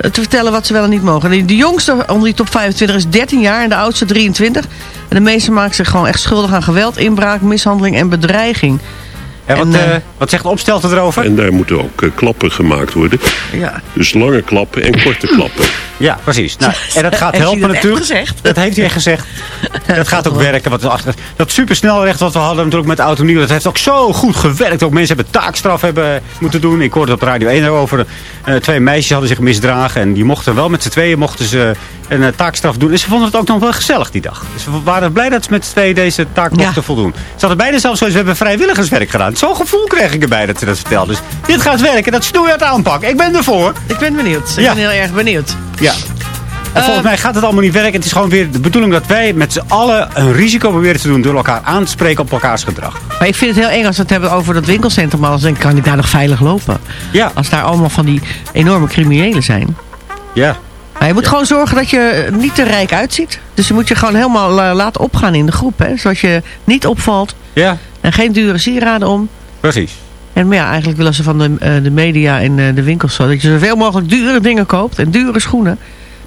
te vertellen wat ze wel en niet mogen. De, de jongste onder die top 25 is 13 jaar en de oudste 23. En de meeste maken zich gewoon echt schuldig aan geweld, inbraak, mishandeling en bedreiging. Ja, wat, en, eh, eh, wat zegt de opstelter erover? En daar moeten ook eh, klappen gemaakt worden. Ja. Dus lange klappen en korte klappen. Ja, precies. Nou, en dat gaat helpen dat echt natuurlijk. gezegd? Dat heeft hij echt gezegd. Dat gaat ook werken. Wat, dat supersnelrecht wat we hadden natuurlijk met auto nieuw. Dat heeft ook zo goed gewerkt. Ook mensen hebben taakstraf hebben moeten doen. Ik hoorde op Radio 1 over. eh, twee meisjes hadden zich misdragen. En die mochten wel met z'n tweeën mochten ze een eh, taakstraf doen. En ze vonden het ook nog wel gezellig die dag. Dus we waren blij dat ze met z'n tweeën deze taak mochten voldoen. Ze hadden bijna zelfs zoiets. We hebben vrijwilligerswerk gedaan. Zo'n gevoel kreeg ik erbij dat ze dat vertelden. Dus dit gaat werken. Dat snoeihard aanpakken. Ik ben ervoor. Ik ben benieuwd. Ik ben heel erg benieuwd. Ja. En volgens mij gaat het allemaal niet werken. Het is gewoon weer de bedoeling dat wij met z'n allen een risico proberen te doen... door elkaar aan te spreken op elkaars gedrag. Maar ik vind het heel eng als we het hebben over dat winkelcentrum. Maar dan denk ik, kan ik daar nog veilig lopen? Ja. Als daar allemaal van die enorme criminelen zijn. Ja. Maar je moet gewoon zorgen dat je niet te rijk uitziet. Dus je moet je gewoon helemaal eh, laten opgaan in de groep. Hè? Zodat je niet opvalt. Ja. En geen dure sieraden om. Precies. En maar ja, eigenlijk willen ze van de, eh, de media en eh, de winkels zo. Dat je zoveel mogelijk dure dingen koopt. En dure schoenen.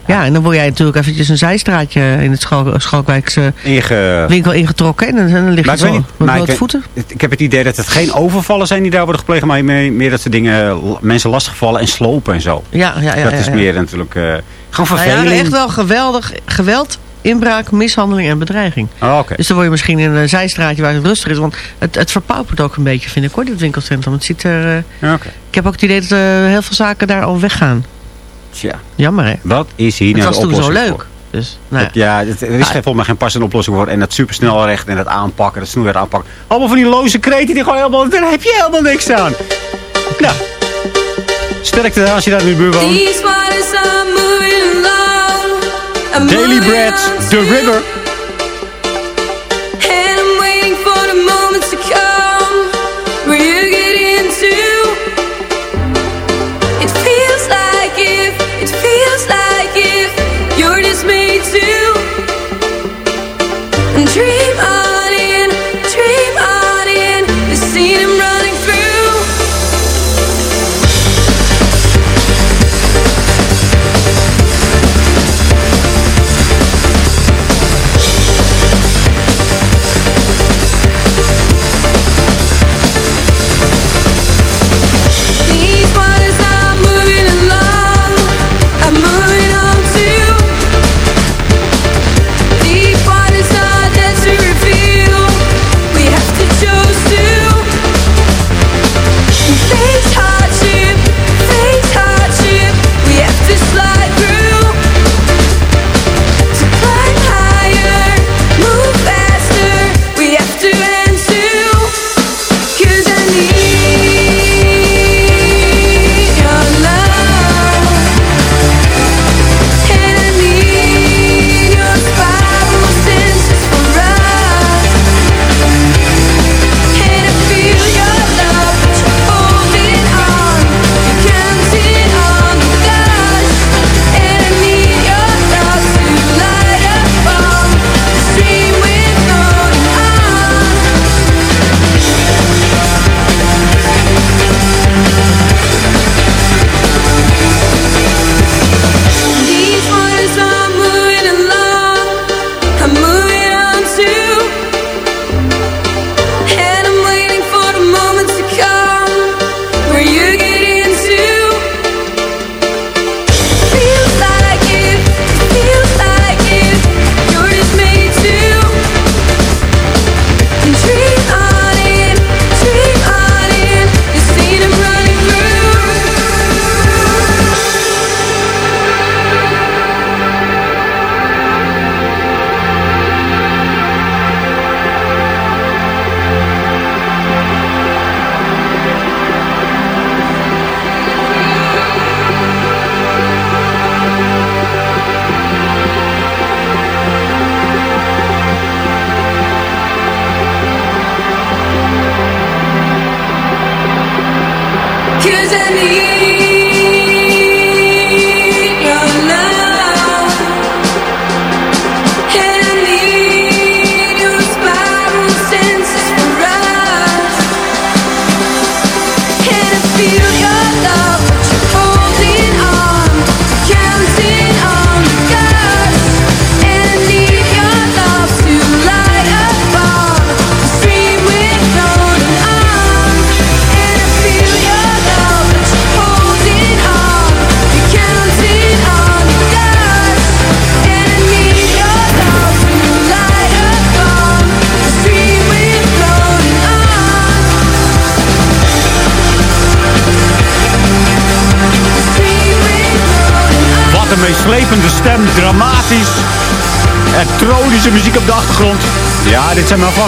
Ja, en dan word jij natuurlijk eventjes een zijstraatje in het Schal Schalkwijkse Inge... winkel ingetrokken. En dan, dan lig je Maar zo met blote voeten. ik heb het idee dat het geen overvallen zijn die daar worden gepleegd. Maar meer, meer dat ze dingen, mensen lastigvallen en slopen en zo. Ja, ja, ja. dat ja, is meer natuurlijk eh, gewoon Nou verveling. ja, echt wel geweldig geweld, inbraak, mishandeling en bedreiging. Oh, oké. Dus dan word je misschien in een zijstraatje waar het rustig is. Want het, het verpaupert ook een beetje, vind ik hoor, dit winkelcentrum. Het ziet er... Ja, oké. Ik heb ook het idee dat eh, heel veel zaken daar al weggaan. Tja, Jammer hè. wat is hier Het nou was de toen zo oplossing leuk. voor? Dus, nou ja. Ja, het- er is geen, volgens mij geen passende oplossing voor. En dat supersnelrecht en dat aanpakken, dat snoeihard aanpakken. Allemaal van die loze kreten die gewoon helemaal... Daar heb je helemaal niks aan. Nou, sterkte als je daar in de buurt woont. Daily Bread, The River.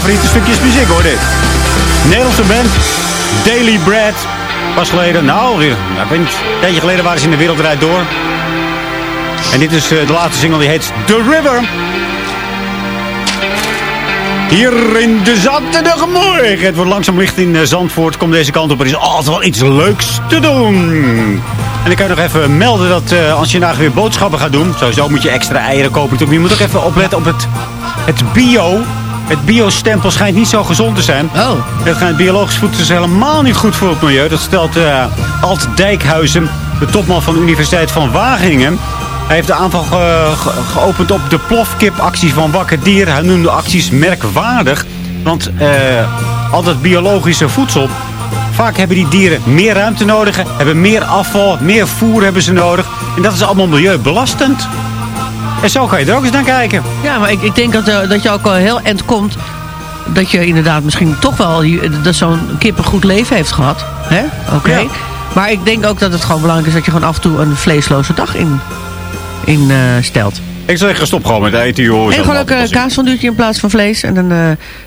Favoriete stukjes muziek hoor dit. Nederlandse band, Daily Bread. Pas geleden, nou, weer, een tijdje geleden waren ze in de wereld Draait door. En dit is eh, de laatste single, die heet The River. Hier in de zaterdagmorgen. Het wordt langzaam licht in eh, Zandvoort. Kom deze kant op. Er is altijd wel iets leuks te doen. En ik kan je nog even melden dat eh, als je vandaag weer boodschappen gaat doen... sowieso moet je extra eieren kopen. je moet ook even opletten op het, het bio. Het bio-stempel schijnt niet zo gezond te zijn. Oh. Het schijnt biologisch voedsel is helemaal niet goed voor het milieu. Dat stelt eh, Alt Dijkhuizen, de topman van de Universiteit van Wageningen... Hij heeft de aanval ge- ge- geopend op de plofkipacties van Wakker Dier. Hij noemde acties merkwaardig. Want eh, al dat biologische voedsel... Vaak hebben die dieren meer ruimte nodig. Hebben meer afval, meer voer hebben ze nodig. En dat is allemaal milieubelastend. En zo kan je er ook eens naar kijken. Ja, maar ik, ik denk dat, eh, dat je ook al heel eind komt... dat je inderdaad misschien toch wel... dat zo'n kip een goed leven heeft gehad. Hè? Oké. Ja. Maar ik denk ook dat het gewoon belangrijk is... dat je gewoon af en toe een vleesloze dag in, in eh, stelt. Ik zou zeggen, stop gewoon met eten, joh. En gewoon ook een kaasvanduurtje in plaats van vlees. En dan, eh,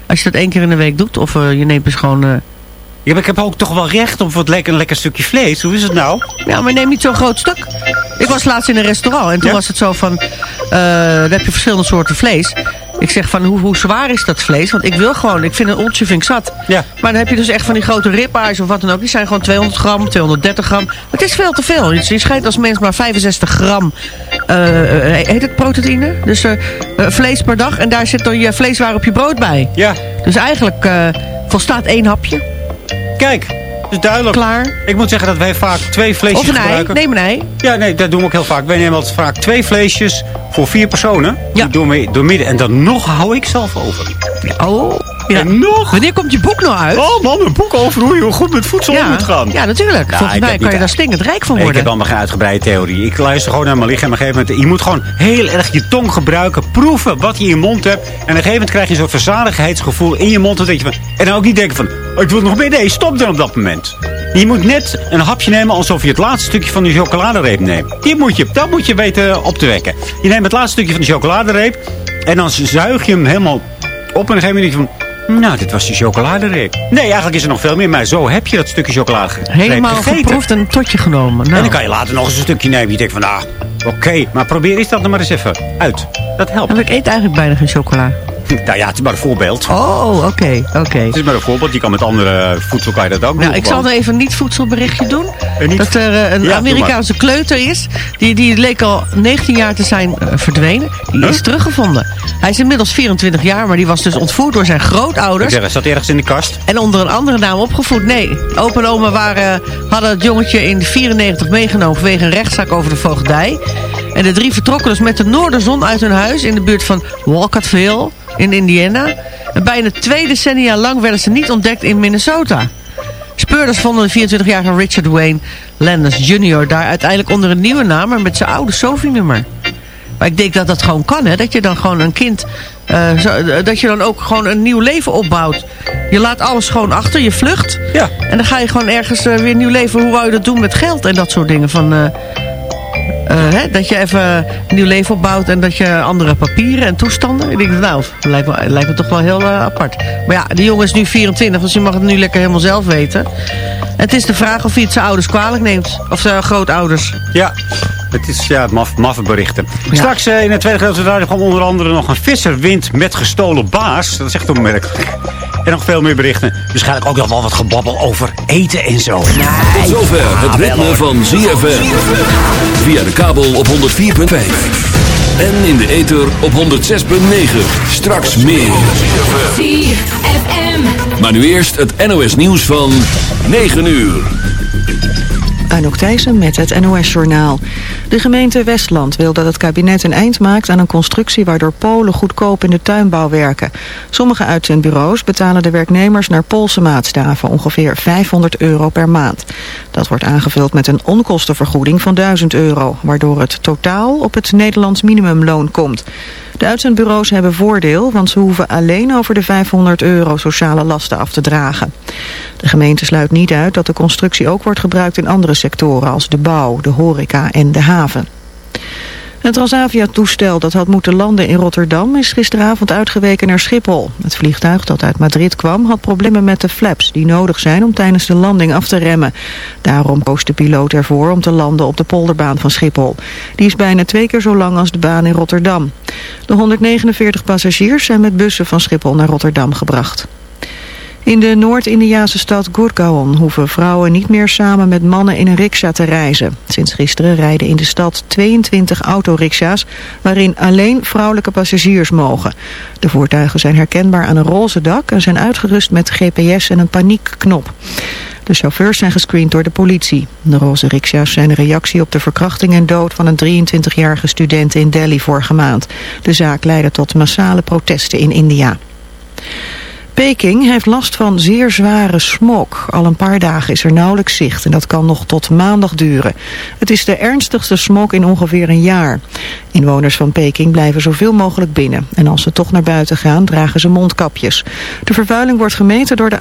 als je dat één keer in de week doet... of eh, je neemt dus gewoon... Ja, ik heb ook toch wel recht op wat lekker, een lekker stukje vlees. Hoe is het nou? Ja, maar neem niet zo'n groot stuk. Ik was laatst in een restaurant en toen Ja? was het zo van... eh dan heb je verschillende soorten vlees. Ik zeg van, hoe, hoe zwaar is dat vlees? Want ik wil gewoon, ik vind een onsje vind ik zat. Ja. Maar dan heb je dus echt van die grote ribeyes of wat dan ook. Die zijn gewoon 200 gram, 230 gram. Het is veel te veel. Je, je schijnt als mens maar 65 gram, eh, heet het proteïne? Dus vlees per dag. En daar zit dan je vleeswaren op je brood bij. Ja. Dus eigenlijk volstaat één hapje. Kijk, dat is duidelijk. Klaar. Ik moet zeggen dat wij vaak twee vleesjes Of een ei. gebruiken. Neem een ei. Ja, nee, dat doen we ook heel vaak. Wij nemen altijd vaak twee vleesjes voor vier personen. Ja. Die Door, door midden. En dan nog hou ik zelf over. Oh, ja. En nog? Wanneer komt je boek nou uit? Oh man, een boek over hoe je goed met voedsel om moet gaan. Ja, natuurlijk. Ja, Volgens ik mij kan je daar stinkend rijk van Ik worden. heb allemaal geen uitgebreide theorie. Ik luister gewoon naar mijn lichaam. En op een gegeven moment, je moet gewoon heel erg je tong gebruiken. Proeven wat je in je mond hebt. En op een gegeven moment krijg je zo'n verzadigheidsgevoel in je mond. Denk je van, en dan ook niet denken van, ik wil nog meer. Nee, stop dan op dat moment. Je moet net een hapje nemen alsof je het laatste stukje van de chocoladereep neemt. Die moet je, dat moet je weten op te wekken. Je neemt het laatste stukje van de chocoladereep. En dan zuig je hem helemaal op. En dan geef je van, nou, dit was die chocoladereep. Nee, eigenlijk is er nog veel meer. Maar zo heb je dat stukje chocoladereep Helemaal gegeten. geproefd en een totje genomen. Nou. En dan kan je later nog eens een stukje nemen. Je denkt van, nou, oké. maar probeer eens dat er maar eens even uit. Dat helpt. Maar ik eet eigenlijk bijna geen chocola. Nou ja, het is maar een voorbeeld. Oh, oké, oké. Het is maar een voorbeeld. Je kan met andere voedsel kan je dat ook doen. Nou, ik zal nog even een niet-voedselberichtje doen. Niet- Dat er eh, een Ja, Amerikaanse kleuter is. Die, die leek al 19 jaar te zijn eh, verdwenen. Die is teruggevonden. Hij is inmiddels 24 jaar, maar die was dus ontvoerd door zijn Ik grootouders. zeg, hij zat ergens in de kast. En onder een andere naam opgevoed. Nee, opa en oma waren, hadden het jongetje in 94 meegenomen vanwege een rechtszaak over de voogdij. En de drie vertrokken dus met de noorderzon uit hun huis in de buurt van Walcottville in Indiana. En bijna twee decennia lang werden ze niet ontdekt in Minnesota. Speurders vonden de 24-jarige Richard Wayne Landers Jr. daar uiteindelijk onder een nieuwe naam, maar met zijn oude Sophie-nummer. Maar ik denk dat dat gewoon kan, hè. Dat je dan gewoon een kind... eh, zo, eh, dat je dan ook gewoon een nieuw leven opbouwt. Je laat alles gewoon achter, je vlucht. Ja. En dan ga je gewoon ergens eh, weer nieuw leven. Hoe wou je dat doen met geld en dat soort dingen? Van, hè, dat je even een nieuw leven opbouwt en dat je andere papieren en toestanden. Ik denk, nou, dat lijkt me, lijkt toch wel heel eh, apart. Maar ja, die jongen is nu 24, dus je mag het nu lekker helemaal zelf weten. En het is de vraag of hij het zijn ouders kwalijk neemt. Of zijn grootouders. Ja, het is ja, maf, maffe berichten. Straks eh, in het tweede gedeelte van kwam onder andere nog een visser wint met gestolen baas. Dat is echt opmerkelijk. En nog veel meer berichten. Waarschijnlijk ook nog wel wat gebabbel over eten en zo. Tot zover het ritme van ZFM. Via de kabel op 104.5. En in de ether op 106.9. Straks meer. ZFM. Maar nu eerst het NOS nieuws van 9 uur. Anouk Thijssen met het NOS-journaal. De gemeente Westland wil dat het kabinet een eind maakt aan een constructie waardoor Polen goedkoop in de tuinbouw werken. Sommige uitzendbureaus betalen de werknemers naar Poolse maatstaven ongeveer 500 euro per maand. Dat wordt aangevuld met een onkostenvergoeding van 1000 euro, waardoor het totaal op het Nederlands minimumloon komt. De uitzendbureaus hebben voordeel, want ze hoeven alleen over de 500 euro sociale lasten af te dragen. De gemeente sluit niet uit dat de constructie ook wordt gebruikt in andere sectoren als de bouw, de horeca en de haven. Het Transavia-toestel dat had moeten landen in Rotterdam is gisteravond uitgeweken naar Schiphol. Het vliegtuig dat uit Madrid kwam had problemen met de flaps die nodig zijn om tijdens de landing af te remmen. Daarom koos de piloot ervoor om te landen op de polderbaan van Schiphol. Die is bijna twee keer zo lang als de baan in Rotterdam. De 149 passagiers zijn met bussen van Schiphol naar Rotterdam gebracht. In de Noord-Indiaanse stad Gurgaon hoeven vrouwen niet meer samen met mannen in een riksja te reizen. Sinds gisteren rijden in de stad 22 autoriksja's waarin alleen vrouwelijke passagiers mogen. De voertuigen zijn herkenbaar aan een roze dak en zijn uitgerust met GPS en een paniekknop. De chauffeurs zijn gescreend door de politie. De roze riksja's zijn een reactie op de verkrachting en dood van een 23-jarige student in Delhi vorige maand. De zaak leidde tot massale protesten in India. Peking heeft last van zeer zware smog. Al een paar dagen is er nauwelijks zicht en dat kan nog tot maandag duren. Het is de ernstigste smog in ongeveer een jaar. Inwoners van Peking blijven zoveel mogelijk binnen. En als ze toch naar buiten gaan, dragen ze mondkapjes. De vervuiling wordt gemeten door de